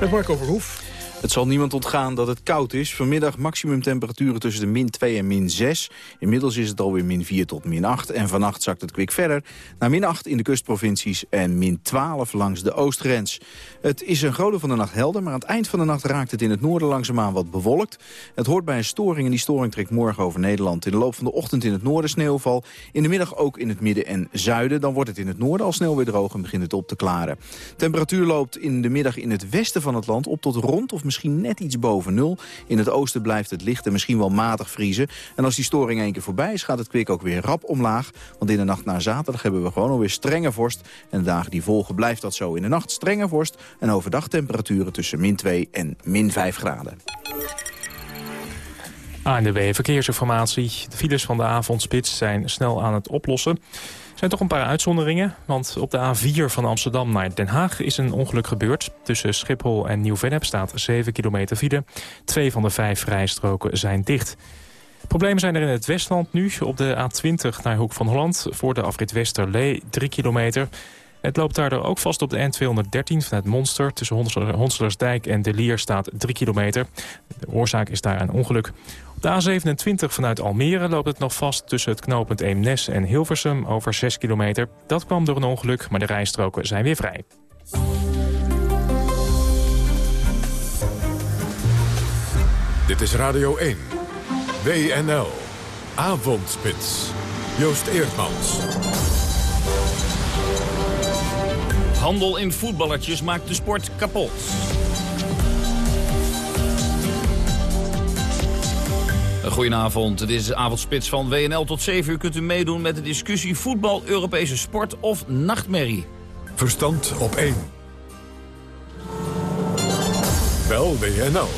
Met Marco Verhoef. Het zal niemand ontgaan dat het koud is. Vanmiddag maximumtemperaturen tussen de min 2 en min 6. Inmiddels is het alweer min 4 tot min 8. En vannacht zakt het kwik verder naar min 8 in de kustprovincies... en min 12 langs de oostgrens. Het is een grote van de nacht helder, maar aan het eind van de nacht raakt het in het noorden langzaamaan wat bewolkt. Het hoort bij een storing en die storing trekt morgen over Nederland. In de loop van de ochtend in het noorden sneeuwval. In de middag ook in het midden en zuiden. Dan wordt het in het noorden al snel weer droog en begint het op te klaren. Temperatuur loopt in de middag in het westen van het land op tot rond of misschien net iets boven nul. In het oosten blijft het licht en misschien wel matig vriezen. En als die storing één keer voorbij is, gaat het kwik ook weer rap omlaag. Want in de nacht naar zaterdag hebben we gewoon alweer strenge vorst. En de dagen die volgen blijft dat zo. In de nacht strenge vorst en overdag temperaturen tussen min 2 en min 5 graden. ANWB Verkeersinformatie. De files van de avondspits zijn snel aan het oplossen. Zijn toch een paar uitzonderingen, want op de A4 van Amsterdam naar Den Haag is een ongeluk gebeurd. Tussen Schiphol en Nieuw-Vennep staat 7 kilometer file. Twee van de vijf rijstroken zijn dicht. Problemen zijn er in het Westland nu. Op de A20 naar Hoek van Holland voor de afrit Westerlee 3 kilometer. Het loopt daardoor ook vast op de N213 vanuit Monster. Tussen Honselersdijk en De Lier staat 3 kilometer. De oorzaak is daar een ongeluk. Op de A27 vanuit Almere loopt het nog vast tussen het knooppunt Eemnes en Hilversum over 6 kilometer. Dat kwam door een ongeluk, maar de rijstroken zijn weer vrij. Dit is Radio 1. WNL. Avondspits. Joost Eerdmans. Handel in voetballertjes maakt de sport kapot. Goedenavond, het is avondspits van WNL. Tot 7 uur kunt u meedoen met de discussie voetbal, Europese sport of nachtmerrie. Verstand op 1. Bel WNL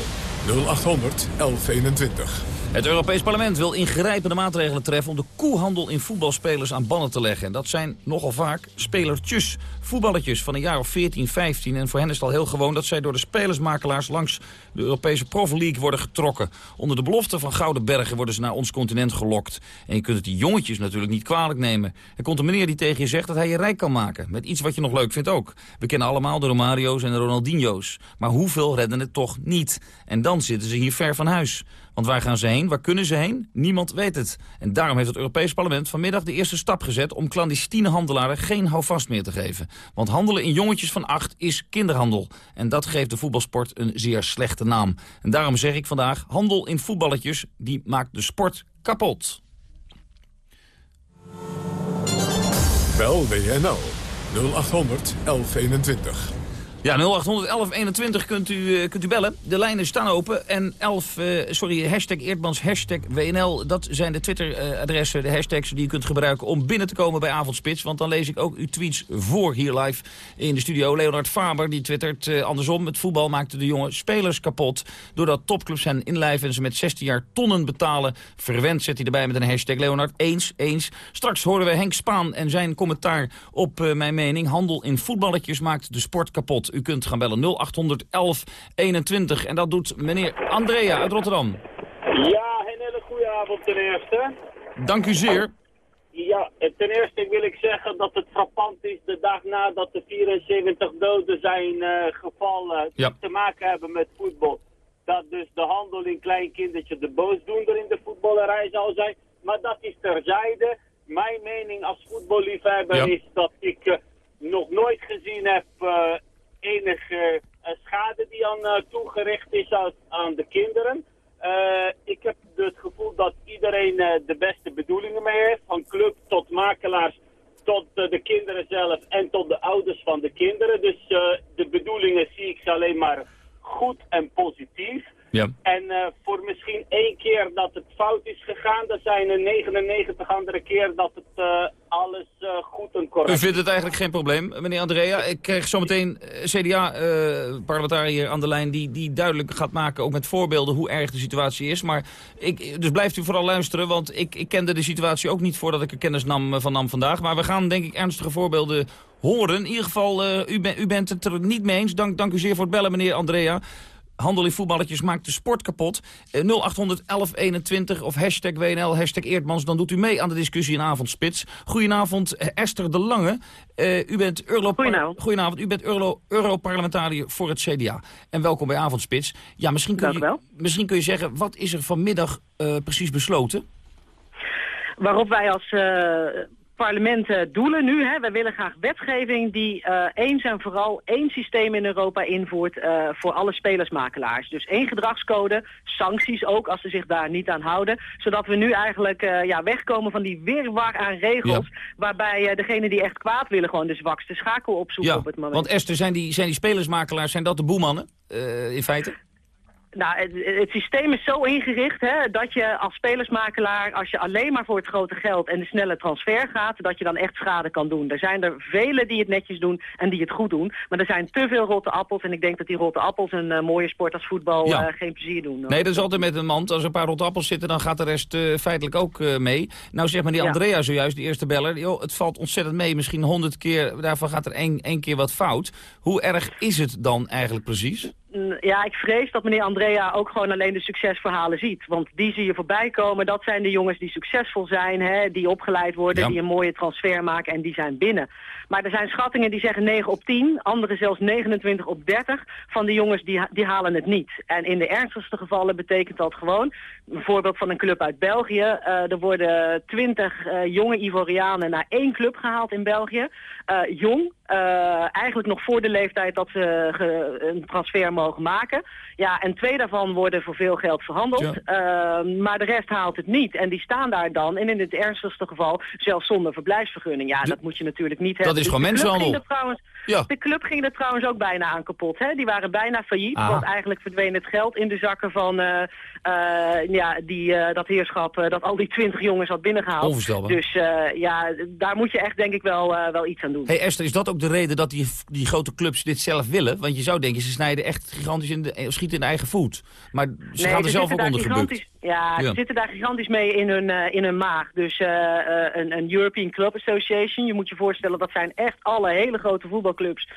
0800 1121. Het Europees Parlement wil ingrijpende maatregelen treffen om de koehandel in voetbalspelers aan bannen te leggen. En dat zijn nogal vaak spelertjes, voetballetjes van een jaar of 14, 15. En voor hen is het al heel gewoon dat zij door de spelersmakelaars langs de Europese Pro League worden getrokken. Onder de belofte van gouden bergen worden ze naar ons continent gelokt. En je kunt het die jongetjes natuurlijk niet kwalijk nemen. Er komt een meneer die tegen je zegt dat hij je rijk kan maken. Met iets wat je nog leuk vindt ook. We kennen allemaal de Romario's en de Ronaldinho's. Maar hoeveel redden het toch niet? En dan zitten ze hier ver van huis. Want waar gaan ze heen? Waar kunnen ze heen? Niemand weet het. En daarom heeft het Europees Parlement vanmiddag de eerste stap gezet... om clandestine handelaren geen houvast meer te geven. Want handelen in jongetjes van acht is kinderhandel. En dat geeft de voetbalsport een zeer slechte naam. En daarom zeg ik vandaag, handel in voetballetjes... die maakt de sport kapot. Bel WNL 0800 1121. Ja, 081121 kunt u, uh, kunt u bellen. De lijnen staan open. En 11, uh, sorry, hashtag Eerdmans, hashtag WNL. Dat zijn de Twitter-adressen, de hashtags die u kunt gebruiken om binnen te komen bij Avondspits. Want dan lees ik ook uw tweets voor hier live in de studio. Leonard Faber, die twittert uh, andersom. Het voetbal maakte de jonge spelers kapot. Doordat topclubs hen inlijven en ze met 16 jaar tonnen betalen. Verwend zet hij erbij met een hashtag. Leonard, eens, eens. Straks horen we Henk Spaan en zijn commentaar op mijn mening. Handel in voetballetjes maakt de sport kapot. U kunt gaan bellen 0800 1121. En dat doet meneer Andrea uit Rotterdam. Ja, een hele goede avond ten eerste. Dank u zeer. Ja, ten eerste wil ik zeggen dat het frappant is de dag nadat de 74 doden zijn uh, gevallen ja. die te maken hebben met voetbal. Dat dus de handel in kleinkindertjes de boosdoener in de voetballerij zal zijn. Maar dat is terzijde. Mijn mening als voetballiefhebber Ja. is dat ik uh, nog nooit gezien heb uh, enige uh, schade die aan uh, toegericht is aan, de kinderen. Uh, ik heb het gevoel dat iedereen de beste bedoelingen mee heeft. Van club tot makelaars tot de kinderen zelf en tot de ouders van de kinderen. Dus de bedoelingen zie ik ze alleen maar goed en positief. Ja. En voor misschien één keer dat het fout is gegaan, dan zijn er 99 andere keer dat het alles goed en correct U vindt het eigenlijk geen probleem, meneer Andrea. Ik krijg zometeen CDA-parlementariër aan de lijn die, die duidelijk gaat maken, ook met voorbeelden, hoe erg de situatie is. Maar ik, dus blijft u vooral luisteren, want ik, ik kende de situatie ook niet voordat ik er kennis nam van nam vandaag. Maar we gaan denk ik ernstige voorbeelden horen. In ieder geval, u, ben, u bent het er niet mee eens. Dank, dank u zeer voor het bellen, meneer Andrea. Handel in voetballetjes maakt de sport kapot. Uh, 0800 1121 of hashtag WNL, hashtag Eerdmans. Dan doet u mee aan de discussie in Avondspits. Goedenavond, Esther de Lange. Uh, u bent Goedenavond. Goedenavond. U bent Euro Europarlementariër voor het CDA. En welkom bij Avondspits. Ja, misschien kun, je, misschien kun je zeggen, wat is er vanmiddag uh, precies besloten? Waarop wij als uh, parlement uh, doelen nu. Hè. Wij willen graag wetgeving die uh, eens en vooral één systeem in Europa invoert uh, voor alle spelersmakelaars. Dus één gedragscode, sancties ook als ze zich daar niet aan houden. Zodat we nu eigenlijk ja, wegkomen van die wirwar aan regels. Ja. Waarbij degenen die echt kwaad willen gewoon de zwakste schakel opzoeken ja, op het moment. Want Esther, zijn die, zijn die spelersmakelaars, zijn dat de boemannen in feite? Nou, het, het, systeem is zo ingericht hè, dat je als spelersmakelaar, als je alleen maar voor het grote geld en de snelle transfer gaat, dat je dan echt schade kan doen. Er zijn er vele die het netjes doen en die het goed doen. Maar er zijn te veel rotte appels en ik denk dat die rotte appels een uh, mooie sport als voetbal ja. uh, geen plezier doen. Nee, dat is altijd met een mand. Als er een paar rotte appels zitten, dan gaat de rest uh, feitelijk ook mee. Nou zeg maar die Andrea ja. zojuist, de eerste beller, joh, het valt ontzettend mee. Misschien honderd keer, daarvan gaat er één, één keer wat fout. Hoe erg is het dan eigenlijk precies? Ja, ik vrees dat meneer Andrea ook gewoon alleen de succesverhalen ziet. Want die zie je voorbij komen. Dat zijn de jongens die succesvol zijn, hè, die opgeleid worden, ja. die een mooie transfer maken en die zijn binnen. Maar er zijn schattingen die zeggen 9 op 10, andere zelfs 29 op 30 van de jongens die, die halen het niet. En in de ernstigste gevallen betekent dat gewoon, een voorbeeld van een club uit België, uh, er worden 20 uh, jonge Ivorianen naar één club gehaald in België. Uh, jong, eigenlijk nog voor de leeftijd dat ze een transfer mogen maken. Ja, en twee daarvan worden voor veel geld verhandeld. Ja. Uh, maar de rest haalt het niet. En die staan daar dan. En in het ernstigste geval zelfs zonder verblijfsvergunning. Ja, dat moet je natuurlijk niet hebben. Dat is gewoon dus mensenhandel. Trouwens, Ja. De club ging er trouwens ook bijna aan kapot. Hè? Die waren bijna failliet, Ah. want eigenlijk verdween het geld in de zakken van eh, eh, ja, die, eh, dat heerschap eh, dat al die twintig jongens had binnengehaald. Onvoorstelbaar. Dus eh, ja, daar moet je echt denk ik wel, eh, wel iets aan doen. Hey Esther, is dat ook de reden dat die, die grote clubs dit zelf willen? Want je zou denken, ze snijden echt gigantisch in de, eh, schieten in de eigen voet. Maar ze gaan er zelf ook onder gebukt. Ja, Ja. ze zitten daar gigantisch mee in hun, eh, in hun maag. Dus eh, een, een European Club Association, je moet je voorstellen... dat zijn echt alle hele grote voetbalclubs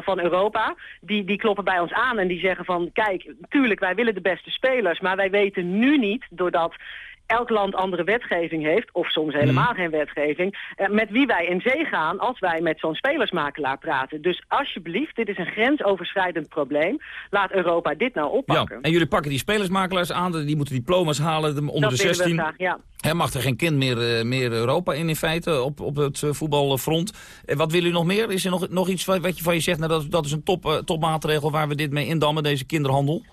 van Europa. Die, die kloppen bij ons aan en die zeggen van... kijk, tuurlijk, wij willen de beste spelers... maar wij weten nu niet, doordat elk land andere wetgeving heeft... of soms helemaal geen wetgeving... eh, met wie wij in zee gaan als wij met zo'n spelersmakelaar praten. Dus alsjeblieft, dit is een grensoverschrijdend probleem. Laat Europa dit nou oppakken. Ja, en jullie pakken die spelersmakelaars aan, die moeten diploma's halen de- onder dat de willen 16. we graag, ja. Hè, mag er geen kind meer, eh, meer Europa in in feite op, op het eh, voetbalfront. En wat willen jullie nog meer? Is er nog, nog iets wat je van je zegt, nou, dat, dat is een top, topmaatregel waar we dit mee indammen, deze kinderhandel?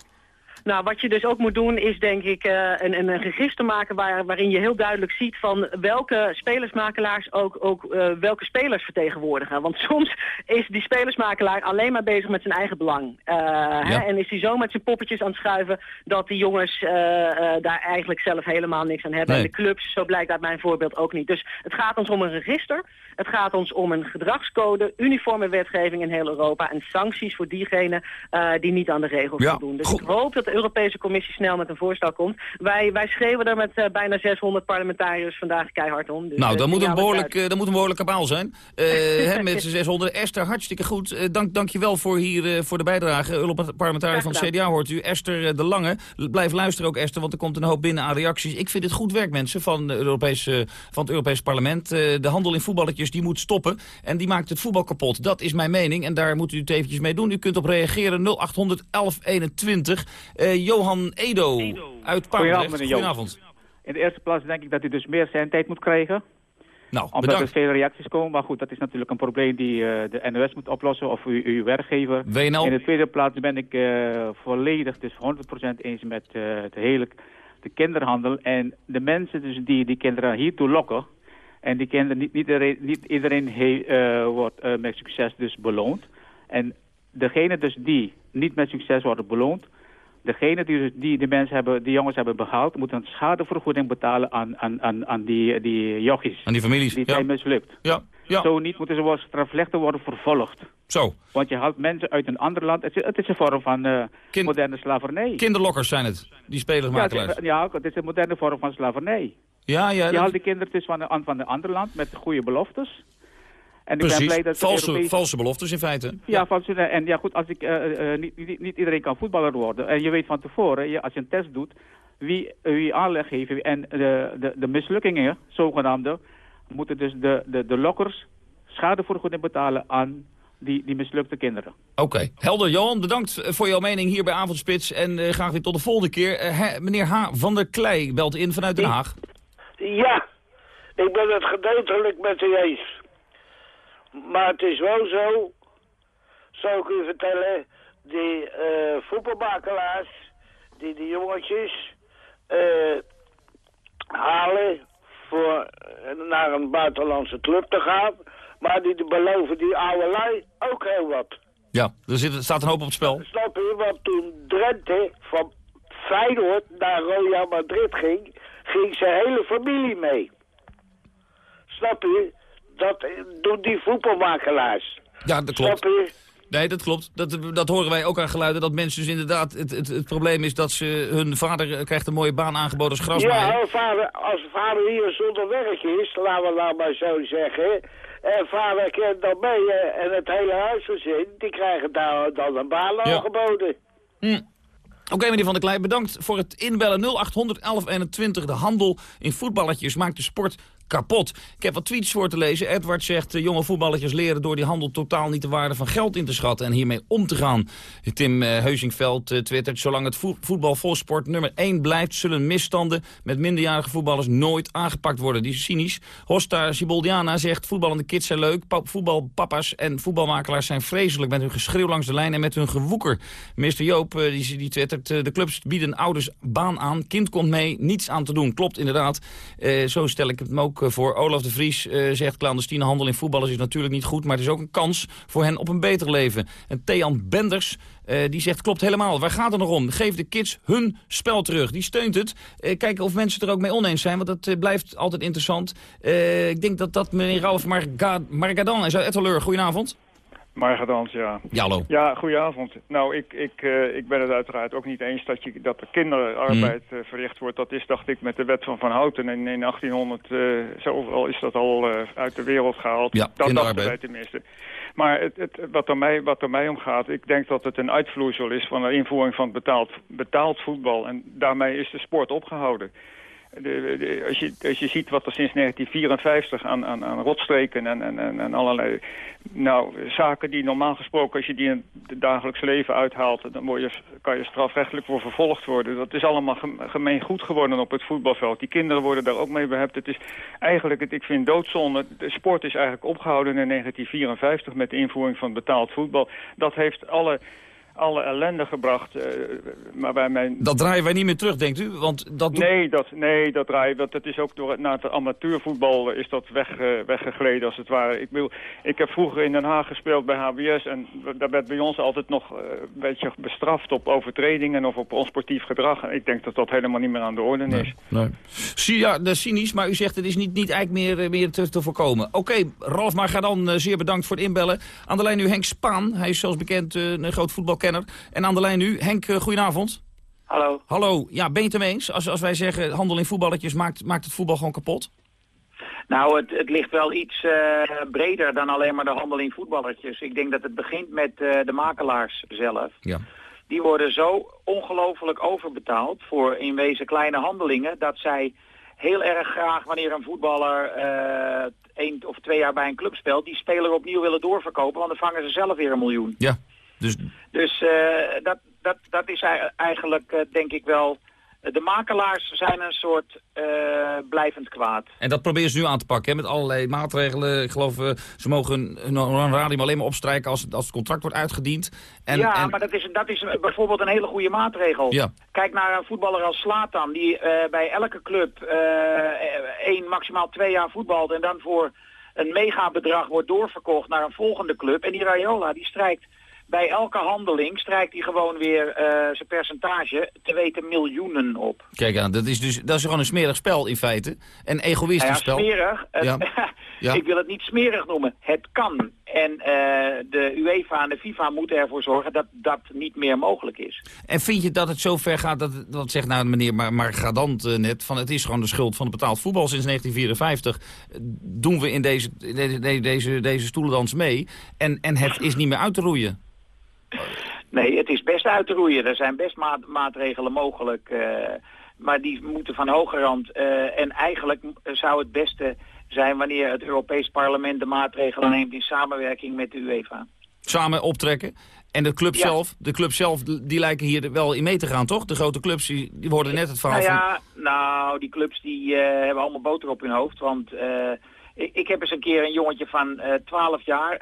Nou, wat je dus ook moet doen is denk ik eh, een, een, een register maken waar, waarin je heel duidelijk ziet van welke spelersmakelaars ook, ook eh, welke spelers vertegenwoordigen. Want soms is die spelersmakelaar alleen maar bezig met zijn eigen belang. Eh, hè, en is hij zo met zijn poppetjes aan het schuiven dat die jongens daar eigenlijk zelf helemaal niks aan hebben. Nee. En de clubs, zo blijkt uit mijn voorbeeld ook niet. Dus het gaat ons om een register. Het gaat ons om een gedragscode, uniforme wetgeving in heel Europa en sancties voor diegenen die niet aan de regels Ja, voldoen. Dus ik hoop dat Europese Commissie snel met een voorstel komt. Wij, wij schreeuwen er met eh, bijna 600 parlementariërs vandaag keihard om. Dus, nou, eh, dat moet, een behoorlijk, eh, dat moet een behoorlijk kabaal zijn. Eh, hè, met z'n 600. Esther, hartstikke goed. Eh, dank, dank je wel voor, hier, eh, voor de bijdrage. Europarlementariër van het CDA hoort u. Esther eh, de Lange. Blijf luisteren ook, Esther, want er komt een hoop binnen aan reacties. Ik vind het goed werk, mensen, van, de Europese, van het Europees Parlement. Eh, de handel in voetballetjes, die moet stoppen. En die maakt het voetbal kapot. Dat is mijn mening. En daar moet u het eventjes mee doen. U kunt op reageren 0800 1121. Eh, Johan Edo, uit Paardrecht. Goedenavond. Goedenavond. In de eerste plaats denk ik dat u dus meer zendtijd moet krijgen. Nou, Omdat bedankt. er veel reacties komen. Maar goed, dat is natuurlijk een probleem die eh, de NOS moet oplossen. Of uw, uw werkgever. WNL. In de tweede plaats ben ik eh, volledig, dus 100% eens met het hele, de kinderhandel. En de mensen dus die die kinderen hiertoe lokken. En die kinderen, niet, niet iedereen, niet iedereen he- wordt met succes dus beloond. En degene dus die niet met succes worden beloond. Degene die, dus die de mensen hebben, die jongens hebben behaald, moeten een schadevergoeding betalen aan, aan, aan, aan die, die jochies. Aan die families, Die ja. zijn mislukt. Ja, ja. Zo niet moeten ze worden strafrechter worden vervolgd. Zo. Want je haalt mensen uit een ander land. Het is, het is een vorm van eh, moderne slavernij. Kinderlokkers zijn het, die spelersmakelaars. ja, het is een moderne vorm van slavernij. Ja, ja. je haalt die kinderen dus van, een, van een ander land met goede beloftes. En ik ben Precies, blij dat de valse, valse beloftes in feite. Ja, van, z'n- en ja goed, als ik, eh, eh, niet, niet, niet iedereen kan voetballer worden. En je weet van tevoren, je, als je een test doet, wie, wie aanleg heeft. En de, de, de mislukkingen, zogenaamde, moeten dus de, de, de lokkers schadevergoeding betalen aan die, die mislukte kinderen. Oké, helder. Johan, bedankt eh, voor jouw mening hier bij Avondspits. En eh, graag weer tot de volgende keer. Eh, meneer H. van der Klei belt in vanuit Den Haag. Ja, ik ben het gedeeltelijk met u eens. Maar het is wel zo, zou ik u vertellen, die eh, voetbalmakelaars, die die jongetjes eh, halen voor eh, naar een buitenlandse club te gaan, maar die beloven die oude lui ook heel wat. Ja, er zit, er staat een hoop op het spel. Snap je? Want toen Drenthe van Feyenoord naar Real Madrid ging, ging zijn hele familie mee. Snap je? Dat doen die voetbalmakelaars. Ja, dat klopt. Nee, dat klopt. Dat, dat horen wij ook aan geluiden. Dat mensen dus inderdaad... Het, het, het probleem is dat ze... Hun vader eh, krijgt een mooie baan aangeboden als grasmaaier. Ja, als vader, als vader hier zonder werk is, laten we nou maar zo zeggen. En vader kent dan mee eh, en het hele huisgezin, die krijgen daar dan een baan Ja. aangeboden. Hm. Oké, meneer Van der Klei, bedankt voor het inbellen. 0800 1121. De handel in voetballetjes maakt de sport kapot. Ik heb wat tweets voor te lezen. Edward zegt, eh, jonge voetballetjes leren door die handel totaal niet de waarde van geld in te schatten en hiermee om te gaan. Tim eh, Heusingveld eh, twittert, zolang het vo- voetbal nummer 1 blijft, zullen misstanden met minderjarige voetballers nooit aangepakt worden. Die is cynisch. Hosta Siboldiana zegt, voetballende kids zijn leuk, pa- voetbalpapa's en voetbalmakelaars zijn vreselijk met hun geschreeuw langs de lijn en met hun gewoeker. Meester Joop, die, die twittert, de clubs bieden ouders baan aan, kind komt mee, niets aan te doen. Klopt inderdaad. Zo stel ik het me ook ook voor. Olaf de Vries zegt clandestine handel in voetballers is natuurlijk niet goed... maar het is ook een kans voor hen op een beter leven. En Thean Benders die zegt klopt helemaal. Waar gaat het nog om? Geef de kids hun spel terug. Die steunt het. kijken of mensen er ook mee oneens zijn, want dat blijft altijd interessant. ik denk dat dat meneer Ralf Margadan is uit Etteleur. Goedenavond. Margadans, ja. Ja, hallo. Ja, goedenavond. Nou, ik, ik, uh, ik ben het uiteraard ook niet eens dat, je, dat er kinderarbeid uh, verricht wordt. Dat is, dacht ik, met de wet van Van Houten. En in 1800, uh, zoveel is dat al uit de wereld gehaald. Ja, dat dachten wij tenminste. Maar het, het, wat, er mij, wat er mij om gaat, ik denk dat het een uitvloeisel is van de invoering van betaald, betaald voetbal. En daarmee is de sport opgehouden. Als, je, als je ziet wat er sinds 1954 aan, aan, aan rotstreken en, en, en allerlei nou, zaken die normaal gesproken, als je die in het dagelijks leven uithaalt, dan word je, kan je strafrechtelijk voor vervolgd worden. Dat is allemaal gemeen goed geworden op het voetbalveld. Die kinderen worden daar ook mee behept. Het is eigenlijk, het, ik vind doodzonde, de sport is eigenlijk opgehouden in 1954 met de invoering van betaald voetbal. Dat heeft alle alle ellende gebracht. Uh, maar bij mijn... Dat draaien wij niet meer terug, denkt u? Want dat nee, dat, nee, dat draaien want dat is ook door naar het amateurvoetbal is dat weg, uh, weggegleden als het ware. Ik, bedoel, ik heb vroeger in Den Haag gespeeld bij HBS en daar werd bij ons altijd nog uh, een beetje bestraft op overtredingen of op onsportief gedrag. En ik denk dat dat helemaal niet meer aan de orde is. Nee, nee. Ja, dat is cynisch, maar u zegt het is niet, niet eigenlijk meer, meer te, te voorkomen. Oké, okay, Ralf Margadan, zeer bedankt voor het inbellen. Aan de lijn nu Henk Spaan, hij is zoals bekend een groot voetbal en aan de lijn nu, Henk, uh, goedenavond. Hallo. Hallo, ja, ben je het ermee eens? Als, als wij zeggen handel in voetballetjes maakt, maakt het voetbal gewoon kapot? Nou, het, het ligt wel iets uh, breder dan alleen maar de handel in voetballetjes. Ik denk dat het begint met uh, de makelaars zelf. Ja. Die worden zo ongelooflijk overbetaald voor in wezen kleine handelingen... dat zij heel erg graag wanneer een voetballer uh, één of twee jaar bij een club speelt... die speler opnieuw willen doorverkopen, want dan vangen ze zelf weer een miljoen. Ja. Dus, dus uh, dat, dat, dat is eigenlijk, uh, denk ik wel... De makelaars zijn een soort uh, blijvend kwaad. En dat proberen ze nu aan te pakken, hè, met allerlei maatregelen. Ik geloof, ze mogen hun honorarium alleen maar opstrijken als, als het contract wordt uitgediend. En, ja, en... maar dat is, dat is bijvoorbeeld een hele goede maatregel. Ja. Kijk naar een voetballer als Slatan, die bij elke club één, maximaal twee jaar voetbalt... en dan voor een megabedrag wordt doorverkocht naar een volgende club. En die Raiola, die strijkt bij elke handeling strijkt hij gewoon weer uh, zijn percentage, te weten miljoenen op. Kijk aan, dat is dus dat is gewoon een smerig spel in feite. Een egoïstisch nou spel. Smerig, ja. ja. ik wil het niet smerig noemen. Het kan. En uh, de UEFA en de FIFA moeten ervoor zorgen dat dat niet meer mogelijk is. En vind je dat het zo ver gaat, dat, dat zegt nou meneer Margradant uh, net, van het is gewoon de schuld van het betaald voetbal sinds 1954. Doen we in deze, deze, deze, deze stoelendans mee. En, en het is niet meer uit te roeien. Nee, het is best uit te roeien. Er zijn best maatregelen mogelijk. Uh, maar die moeten van hoge rand. Uh, en eigenlijk zou het beste zijn wanneer het Europees Parlement de maatregelen neemt in samenwerking met de UEFA. Samen optrekken? En de club, ja. zelf, de club zelf, die lijken hier wel in mee te gaan, toch? De grote clubs, die, die worden net het verhaal nou ja, van... Nou, die clubs die uh, hebben allemaal boter op hun hoofd. Want ik, ik, heb eens een keer een jongetje van 12 jaar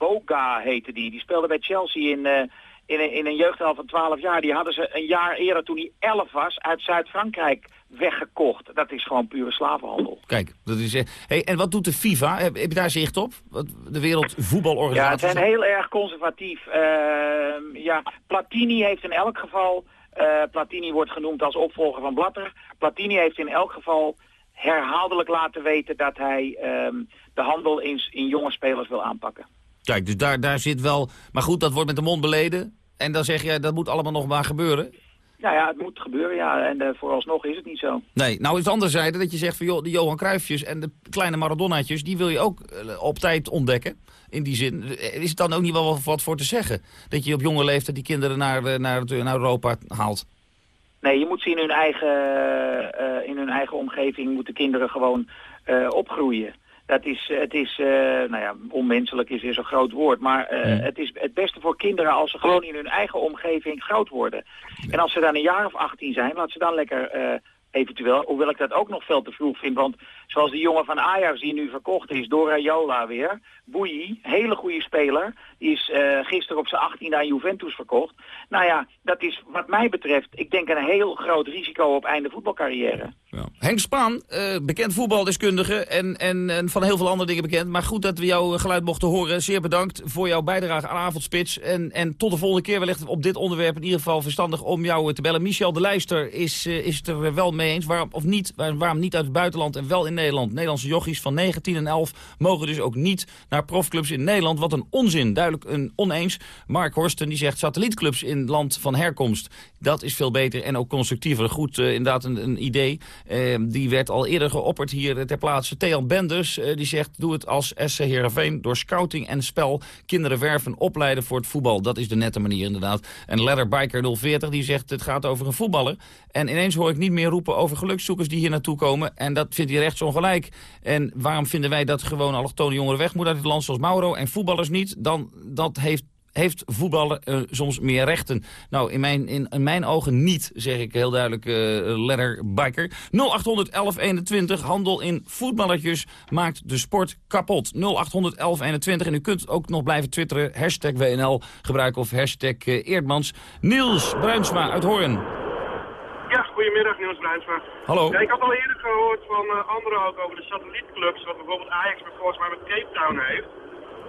Boga heette die. Die speelde bij Chelsea in, uh, in, een, in een jeugdhelft van 12 jaar. Die hadden ze een jaar eerder, toen hij 11 was, uit Zuid-Frankrijk weggekocht. Dat is gewoon pure slavenhandel. Kijk, dat is... Hey, en wat doet de FIFA? Heb, heb je daar zicht op? De Wereldvoetbalorganisatie? Ja, het zijn heel erg conservatief. Uh, ja, Platini heeft in elk geval... Uh, Platini wordt genoemd als opvolger van Blatter. Platini heeft in elk geval herhaaldelijk laten weten dat hij um, de handel in, in jonge spelers wil aanpakken. Kijk, dus daar, daar zit wel... Maar goed, dat wordt met de mond beleden. En dan zeg je, dat moet allemaal nog maar gebeuren. Ja, ja, het moet gebeuren, ja. En uh, vooralsnog is het niet zo. Nee, nou is de andere zijde dat je zegt van joh, de Johan Cruijffjes en de kleine Maradonaatjes, die wil je ook uh, op tijd ontdekken. In die zin, is het dan ook niet wel wat voor te zeggen? Dat je op jonge leeftijd die kinderen naar, uh, naar, naar Europa haalt? Nee, je moet ze in hun eigen, in hun eigen omgeving, moeten kinderen gewoon opgroeien. Dat is, het is uh, nou ja, onmenselijk is weer zo'n groot woord. Maar uh, het is het beste voor kinderen als ze gewoon in hun eigen omgeving groot worden. En als ze dan een jaar of 18 zijn, laat ze dan lekker uh, eventueel, hoewel ik dat ook nog veel te vroeg vind. Want Zoals die jongen van Ajax die nu verkocht is door Rayola weer. Boei, hele goede speler. Is uh, gisteren op zijn 18 aan Juventus verkocht. Nou ja, dat is wat mij betreft, ik denk een heel groot risico op einde voetbalcarrière. Ja. Henk Spaan, uh, bekend voetbaldeskundige en, en, en, van heel veel andere dingen bekend. Maar goed dat we jouw geluid mochten horen. Zeer bedankt voor jouw bijdrage aan Avondspits. En, en tot de volgende keer wellicht op dit onderwerp in ieder geval verstandig om jou te bellen. Michel de Lijster is, is het er wel mee eens. Waarom, of niet, waarom niet uit het buitenland en wel in Nederland? Nederlandse jochies van 9, 10 en 11 mogen dus ook niet naar profclubs in Nederland. Wat een onzin, duidelijk een oneens. Mark Horsten die zegt satellietclubs in land van herkomst. Dat is veel beter en ook constructiever. Goed, uh, inderdaad een, idee. Uh, die werd al eerder geopperd hier ter plaatse. Thean Benders uh, die zegt doe het als SC Heerenveen. Door scouting en spel kinderen werven opleiden voor het voetbal. Dat is de nette manier inderdaad. En Leatherbiker 040 die zegt het gaat over een voetballer. En ineens hoor ik niet meer roepen over gelukszoekers die hier naartoe komen. En dat vindt hij rechtsongelijk. En waarom vinden wij dat gewoon allochtone jongeren weg moeten uit het land zoals Mauro en voetballers niet? Dan dat heeft heeft voetballen uh, soms meer rechten? Nou, in mijn, in, mijn ogen niet, zeg ik heel duidelijk, uh, letterbiker. 081121, handel in voetballertjes maakt de sport kapot. 081121 en u kunt ook nog blijven twitteren, hashtag WNL gebruiken of hashtag uh, Eerdmans. Niels Bruinsma uit Hoorn. Goedemiddag Niels Bruinsma. Hallo. Ja, ik had al eerder gehoord van anderen ook over de satellietclubs, wat bijvoorbeeld Ajax volgens mij met Cape Town heeft.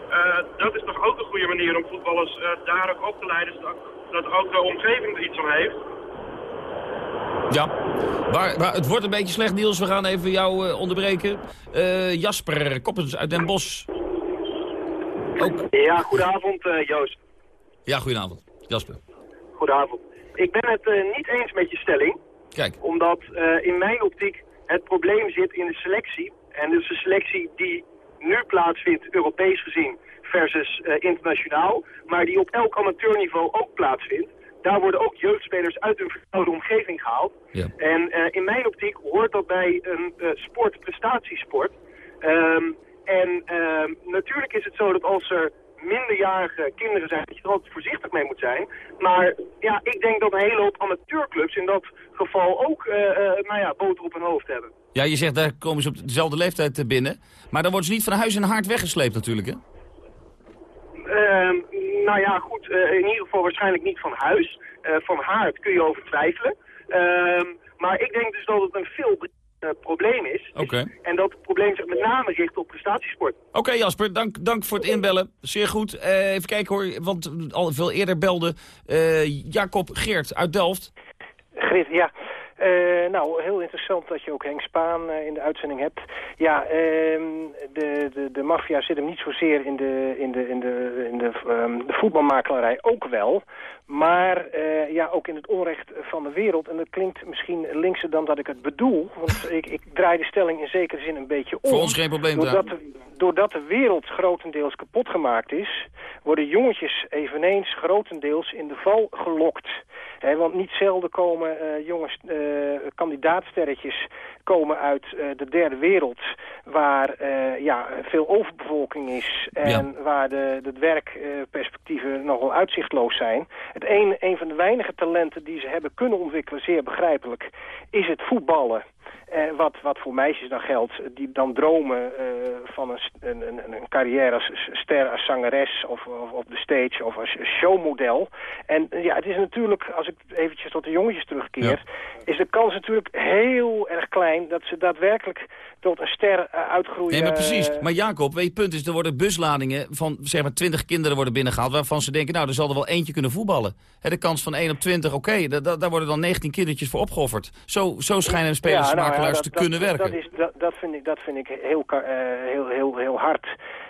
Uh, dat is toch ook een goede manier om voetballers uh, daar ook op te leiden, zodat dat ook de omgeving er iets om heeft. Ja, maar, maar het wordt een beetje slecht, Niels. We gaan even jou uh, onderbreken. Jasper Koppens uit Den Bosch. Ook. Ja, goedenavond Joost. Ja, goedenavond. Jasper. Goedenavond. Ik ben het niet eens met je stelling. Kijk. Omdat in mijn optiek het probleem zit in de selectie. En dus de selectie die nu plaatsvindt, Europees gezien, versus uh, internationaal, maar die op elk amateurniveau ook plaatsvindt. Daar worden ook jeugdspelers uit hun vertrouwde omgeving gehaald. Ja. En uh, in mijn optiek hoort dat bij een sport, prestatiesport. Um, en um, natuurlijk is het zo dat als er minderjarige kinderen zijn, dat je er altijd voorzichtig mee moet zijn. Maar ja, ik denk dat een hele hoop amateurclubs in dat geval ook uh, uh, nou ja, boter op hun hoofd hebben. Ja, je zegt daar komen ze op dezelfde leeftijd binnen. Maar dan worden ze niet van huis en hart weggesleept natuurlijk, hè? Uh, nou ja, goed, in ieder geval waarschijnlijk niet van huis. Van haard kun je over twijfelen. Uh, maar ik denk dus dat het een veel probleem is. Okay. En dat het probleem zich met name richt op prestatiesport. Oké okay, Jasper, dank, dank voor het inbellen. Zeer goed. Uh, even kijken hoor, want al veel eerder belde uh, Jacob Geert uit Delft. Geert, ja. Uh, nou, heel interessant dat je ook Henk Spaan uh, in de uitzending hebt. Ja, uh, de, de, de maffia zit hem niet zozeer in de, in de, in de, in de, um, de voetbalmakelarij, ook wel. Maar uh, ja, ook in het onrecht van de wereld. En dat klinkt misschien linkser dan dat ik het bedoel. Want ik, ik draai de stelling in zekere zin een beetje om. Voor ons geen probleem. Doordat de, doordat de wereld grotendeels kapot gemaakt is... worden jongetjes eveneens grotendeels in de val gelokt. He, want niet zelden komen jonge uh, kandidaatsterretjes komen uit uh, de derde wereld... waar ja, veel overbevolking is en ja. waar de, de werkperspectieven nogal uitzichtloos zijn. Het een, een van de weinige talenten die ze hebben kunnen ontwikkelen, zeer begrijpelijk, is het voetballen. Uh, wat, wat voor meisjes dan geldt, die dan dromen uh, van een, een, een, carrière als ster, als zangeres of, of op de stage of als showmodel. En uh, ja, het is natuurlijk, als ik eventjes tot de jongetjes terugkeer, ja. is de kans natuurlijk heel erg klein dat ze daadwerkelijk tot een ster uitgroeien. Nee, maar precies. Maar Jacob, weet je, punt is, er worden busladingen van zeg maar 20 kinderen worden binnengehaald, waarvan ze denken, nou, er zal er wel eentje kunnen voetballen. He, de kans van 1 op 20, oké, okay, daar worden dan 19 kindertjes voor opgeofferd. Zo, zo schijnen spelers ja, nou, ja, dat, te kunnen dat, werken. Dat, is, dat, dat, vind ik, dat vind ik heel, uh, heel, heel, heel hard.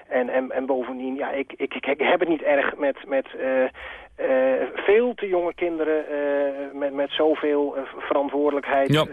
En, en, en bovendien, ja, ik, ik, ik heb het niet erg met, met uh, uh, veel te jonge kinderen uh, met, met zoveel verantwoordelijkheid ja.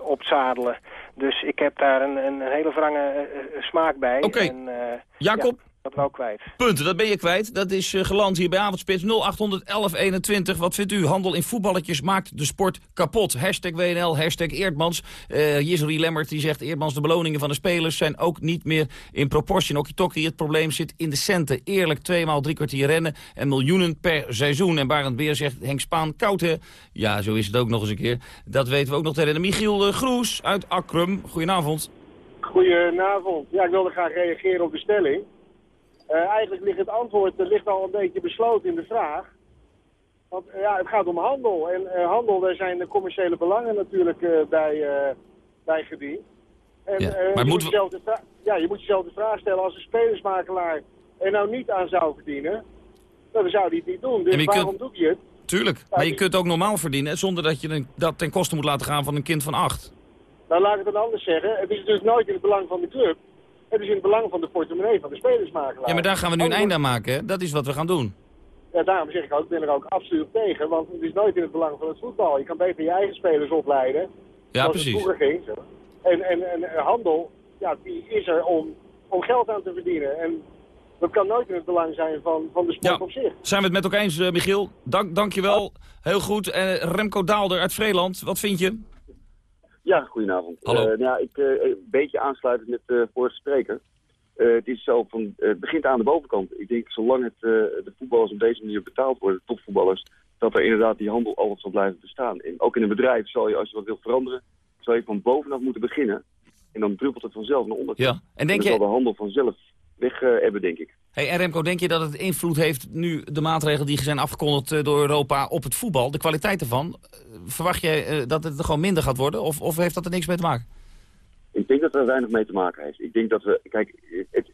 opzadelen. Dus ik heb daar een, een hele wrange smaak bij. Oké, okay. Jacob. Ja. Dat wel kwijt. Punten, dat ben je kwijt. Dat is uh, geland hier bij Avondspits 081121. Wat vindt u? Handel in voetballetjes maakt de sport kapot. Hashtag WNL, hashtag Eerdmans. Uh, Jisri Lemmert die zegt Eerdmans de beloningen van de spelers zijn ook niet meer in proportie. Okie het probleem zit in de centen. Eerlijk tweemaal drie kwartier rennen en miljoenen per seizoen. En Barend Beer zegt Henk Spaan, koud hè? Ja, zo is het ook nog eens een keer. Dat weten we ook nog te rennen. Michiel uh, Groes uit Akrum, goedenavond. Goedenavond. Ja, ik wilde graag reageren op de stelling. Uh, eigenlijk ligt het antwoord ligt al een beetje besloten in de vraag. Want uh, ja, het gaat om handel. En handel, daar zijn de commerciële belangen natuurlijk bij, bij gediend. En, ja, maar je, moet jezelf de ja, je moet jezelf de vraag stellen als een spelersmakelaar er nou niet aan zou verdienen, dan zou hij het niet doen. Dus waarom kunt... doe je het? Tuurlijk, maar je kunt ook normaal verdienen zonder dat je dat ten koste moet laten gaan van een kind van acht. Nou, laat ik het dan anders zeggen. Het is dus nooit in het belang van de club. Het is in het belang van de portemonnee van de spelersmakelaar. Ja, maar daar gaan we nu een einde aan maken, hè? Dat is wat we gaan doen. Ja, daarom zeg ik ook, ik ben er ook absoluut tegen. Want het is nooit in het belang van het voetbal. Je kan beter je eigen spelers opleiden. Ja, precies. Het vroeger ging. En, en, en handel, ja, die is er om, om geld aan te verdienen. En dat kan nooit in het belang zijn van, van de sport op zich. Zijn we het met elkaar eens, uh, Michiel? Dank, dankjewel. Heel goed. En uh, Remco Daalder uit Vreeland, wat vind je? Ja, goedenavond. Hallo. Uh, nou, ik een beetje aansluitend met de vorige spreker. het is zo van, het begint aan de bovenkant. Ik denk, zolang het, de voetballers op deze manier betaald worden, topvoetballers, dat er inderdaad die handel altijd zal blijven bestaan. En ook in een bedrijf zal je, als je wat wilt veranderen, zal je van bovenaf moeten beginnen. En dan druppelt het vanzelf naar onder. Ja. En denk en je... zal de handel vanzelf weg hebben, denk ik. Hey, en Remco, denk je dat het invloed heeft nu de maatregelen die zijn afgekondigd door Europa op het voetbal, de kwaliteit ervan? Verwacht jij dat het er gewoon minder gaat worden of, of heeft dat er niks mee te maken? Ik denk dat er weinig mee te maken heeft. Ik denk dat we, kijk, het,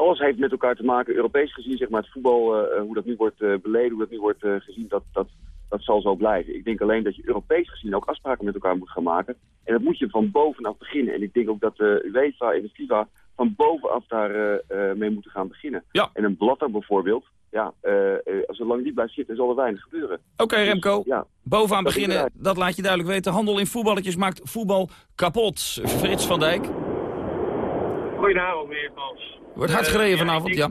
alles heeft met elkaar te maken. Europees gezien, zeg maar, het voetbal, uh, hoe dat nu wordt uh, beleden, hoe dat nu wordt uh, gezien, dat, dat, dat zal zo blijven. Ik denk alleen dat je Europees gezien ook afspraken met elkaar moet gaan maken. En dat moet je van bovenaf beginnen. En ik denk ook dat de UEFA en de FIFA van bovenaf daar uh, mee moeten gaan beginnen. Ja. En een blatter bijvoorbeeld, ja, uh, uh, zolang die blijft zitten zal er weinig gebeuren. Oké okay, Remco, dus, ja. bovenaan beginnen, dat laat je duidelijk weten. Handel in voetballetjes maakt voetbal kapot. Frits van Dijk. Goedenavond meneer Pals. Wordt hard gereden vanavond, ja.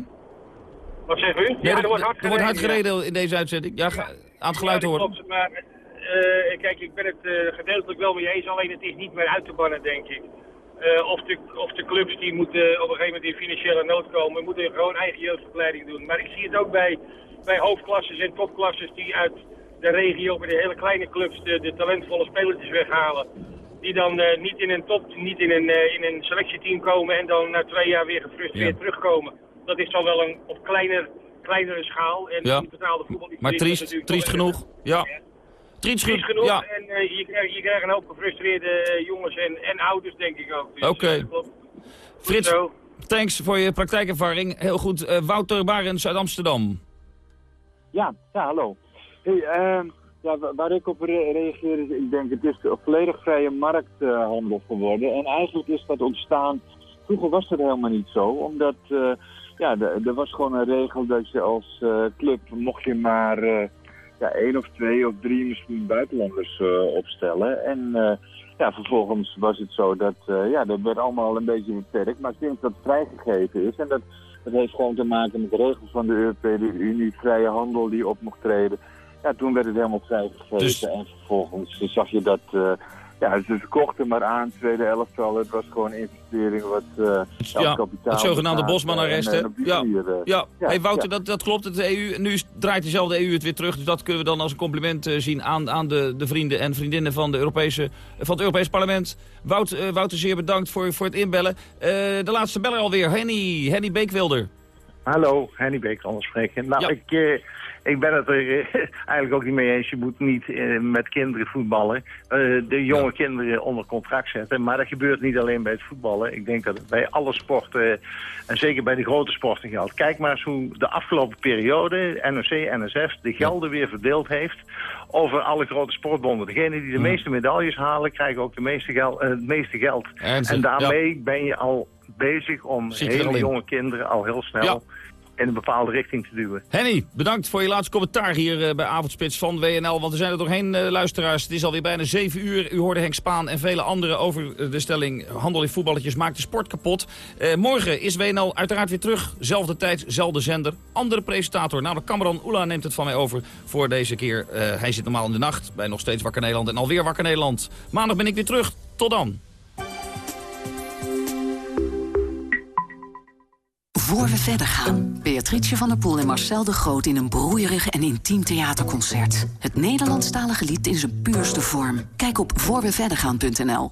Wat zegt u? Ja, er, wordt hard gereden, er wordt hard gereden in deze uitzending. Ja, ga, aan het geluid horen. Klopt, maar kijk, ik ben het gedeeltelijk wel mee eens, alleen het is niet meer uit te bannen, denk ik. Uh, of, de, of de clubs die moeten op een gegeven moment in financiële nood komen, moeten gewoon eigen jeugdopleiding doen. Maar ik zie het ook bij, bij hoofdklasses en topklasses die uit de regio, bij de hele kleine clubs, de, de talentvolle spelertjes weghalen. Die dan uh, niet in een top, niet in een, uh, in een selectieteam komen en dan na twee jaar weer gefrustreerd ja. terugkomen. Dat is dan wel een op kleiner, kleinere schaal. En ja. betaalde voetbal. Maar triest, triest genoeg. Ja. Triest genoeg ja. en uh, je, krijgt, je krijgt een hoop gefrustreerde uh, jongens en, en ouders, denk ik ook. Dus, Oké. Okay. Uh, Frits, thanks voor je praktijkervaring. Heel goed. Wouter Barens uit Amsterdam. Ja, ja hallo. Hey, ja, waar ik op re reageer is, ik denk het is een volledig vrije markthandel geworden. En eigenlijk is dat ontstaan, vroeger was dat helemaal niet zo, omdat ja, er was gewoon een regel dat je als club mocht je maar ja, één of twee of drie misschien buitenlanders uh, opstellen. En uh, ja, vervolgens was het zo dat, uh, ja, dat werd allemaal een beetje beperkt. Maar sinds dat vrijgegeven is, en dat, dat heeft gewoon te maken met de regels van de Europese Unie, vrije handel die op mocht treden. Ja, toen werd het helemaal vrijgegeven dus... en vervolgens zag je dat... Ja, ze kochten maar aan, tweede elftal. Het was gewoon investering wat uh, ja, kapitaal... Het zogenaamde Bosman-arrest, Ja, ja. ja. Hey, Wouter, Dat, dat klopt. Het EU, nu draait dezelfde EU het weer terug. Dus dat kunnen we dan als een compliment uh, zien aan, aan de, de vrienden en vriendinnen van, de Europese, van het Europees Parlement. Wout, Wouter, zeer bedankt voor, voor het inbellen. de laatste beller alweer, Henny, Henny Beekwilder. Hallo, Henny Beek, anders spreken. Nou, ja. ik ik ben het er eigenlijk ook niet mee eens. Je moet niet uh, met kinderen voetballen. Uh, de jonge ja. kinderen onder contract zetten. Maar dat gebeurt niet alleen bij het voetballen. Ik denk dat het bij alle sporten, en zeker bij de grote sporten geldt. Kijk maar eens hoe de afgelopen periode NOC, NSF de gelden weer verdeeld heeft over alle grote sportbonden. Degenen die de meeste medailles halen, krijgen ook de meeste gel het meeste geld. En, en daarmee ja. ben je al bezig om hele jonge kinderen al heel snel in een bepaalde richting te duwen. Henny, bedankt voor je laatste commentaar hier uh, bij Avondspits van WNL. Want er zijn er doorheen uh, luisteraars. Het is alweer bijna 7 uur. U hoorde Henk Spaan en vele anderen over de stelling... handel in voetballetjes maakt de sport kapot. Uh, morgen is WNL uiteraard weer terug. Zelfde tijd, zelfde zender. Andere presentator, namelijk Cameron Oela neemt het van mij over voor deze keer. hij zit normaal in de nacht bij Nog Steeds Wakker Nederland en alweer Wakker Nederland. Maandag ben ik weer terug. Tot dan. Voor we verder gaan, Beatrice van der Poel en Marcel de Groot... in een broeierig en intiem theaterconcert. Het Nederlandstalige lied in zijn puurste vorm. Kijk op voorweverdergaan.nl.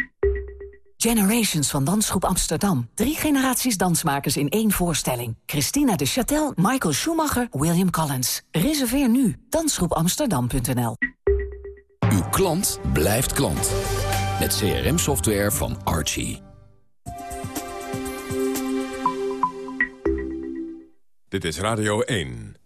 Generations van Dansgroep Amsterdam. Drie generaties dansmakers in één voorstelling. Christina de Châtel, Michael Schumacher, William Collins. Reserveer nu. Dansgroepamsterdam.nl Uw klant blijft klant. Met CRM-software van Archie. Dit is Radio 1.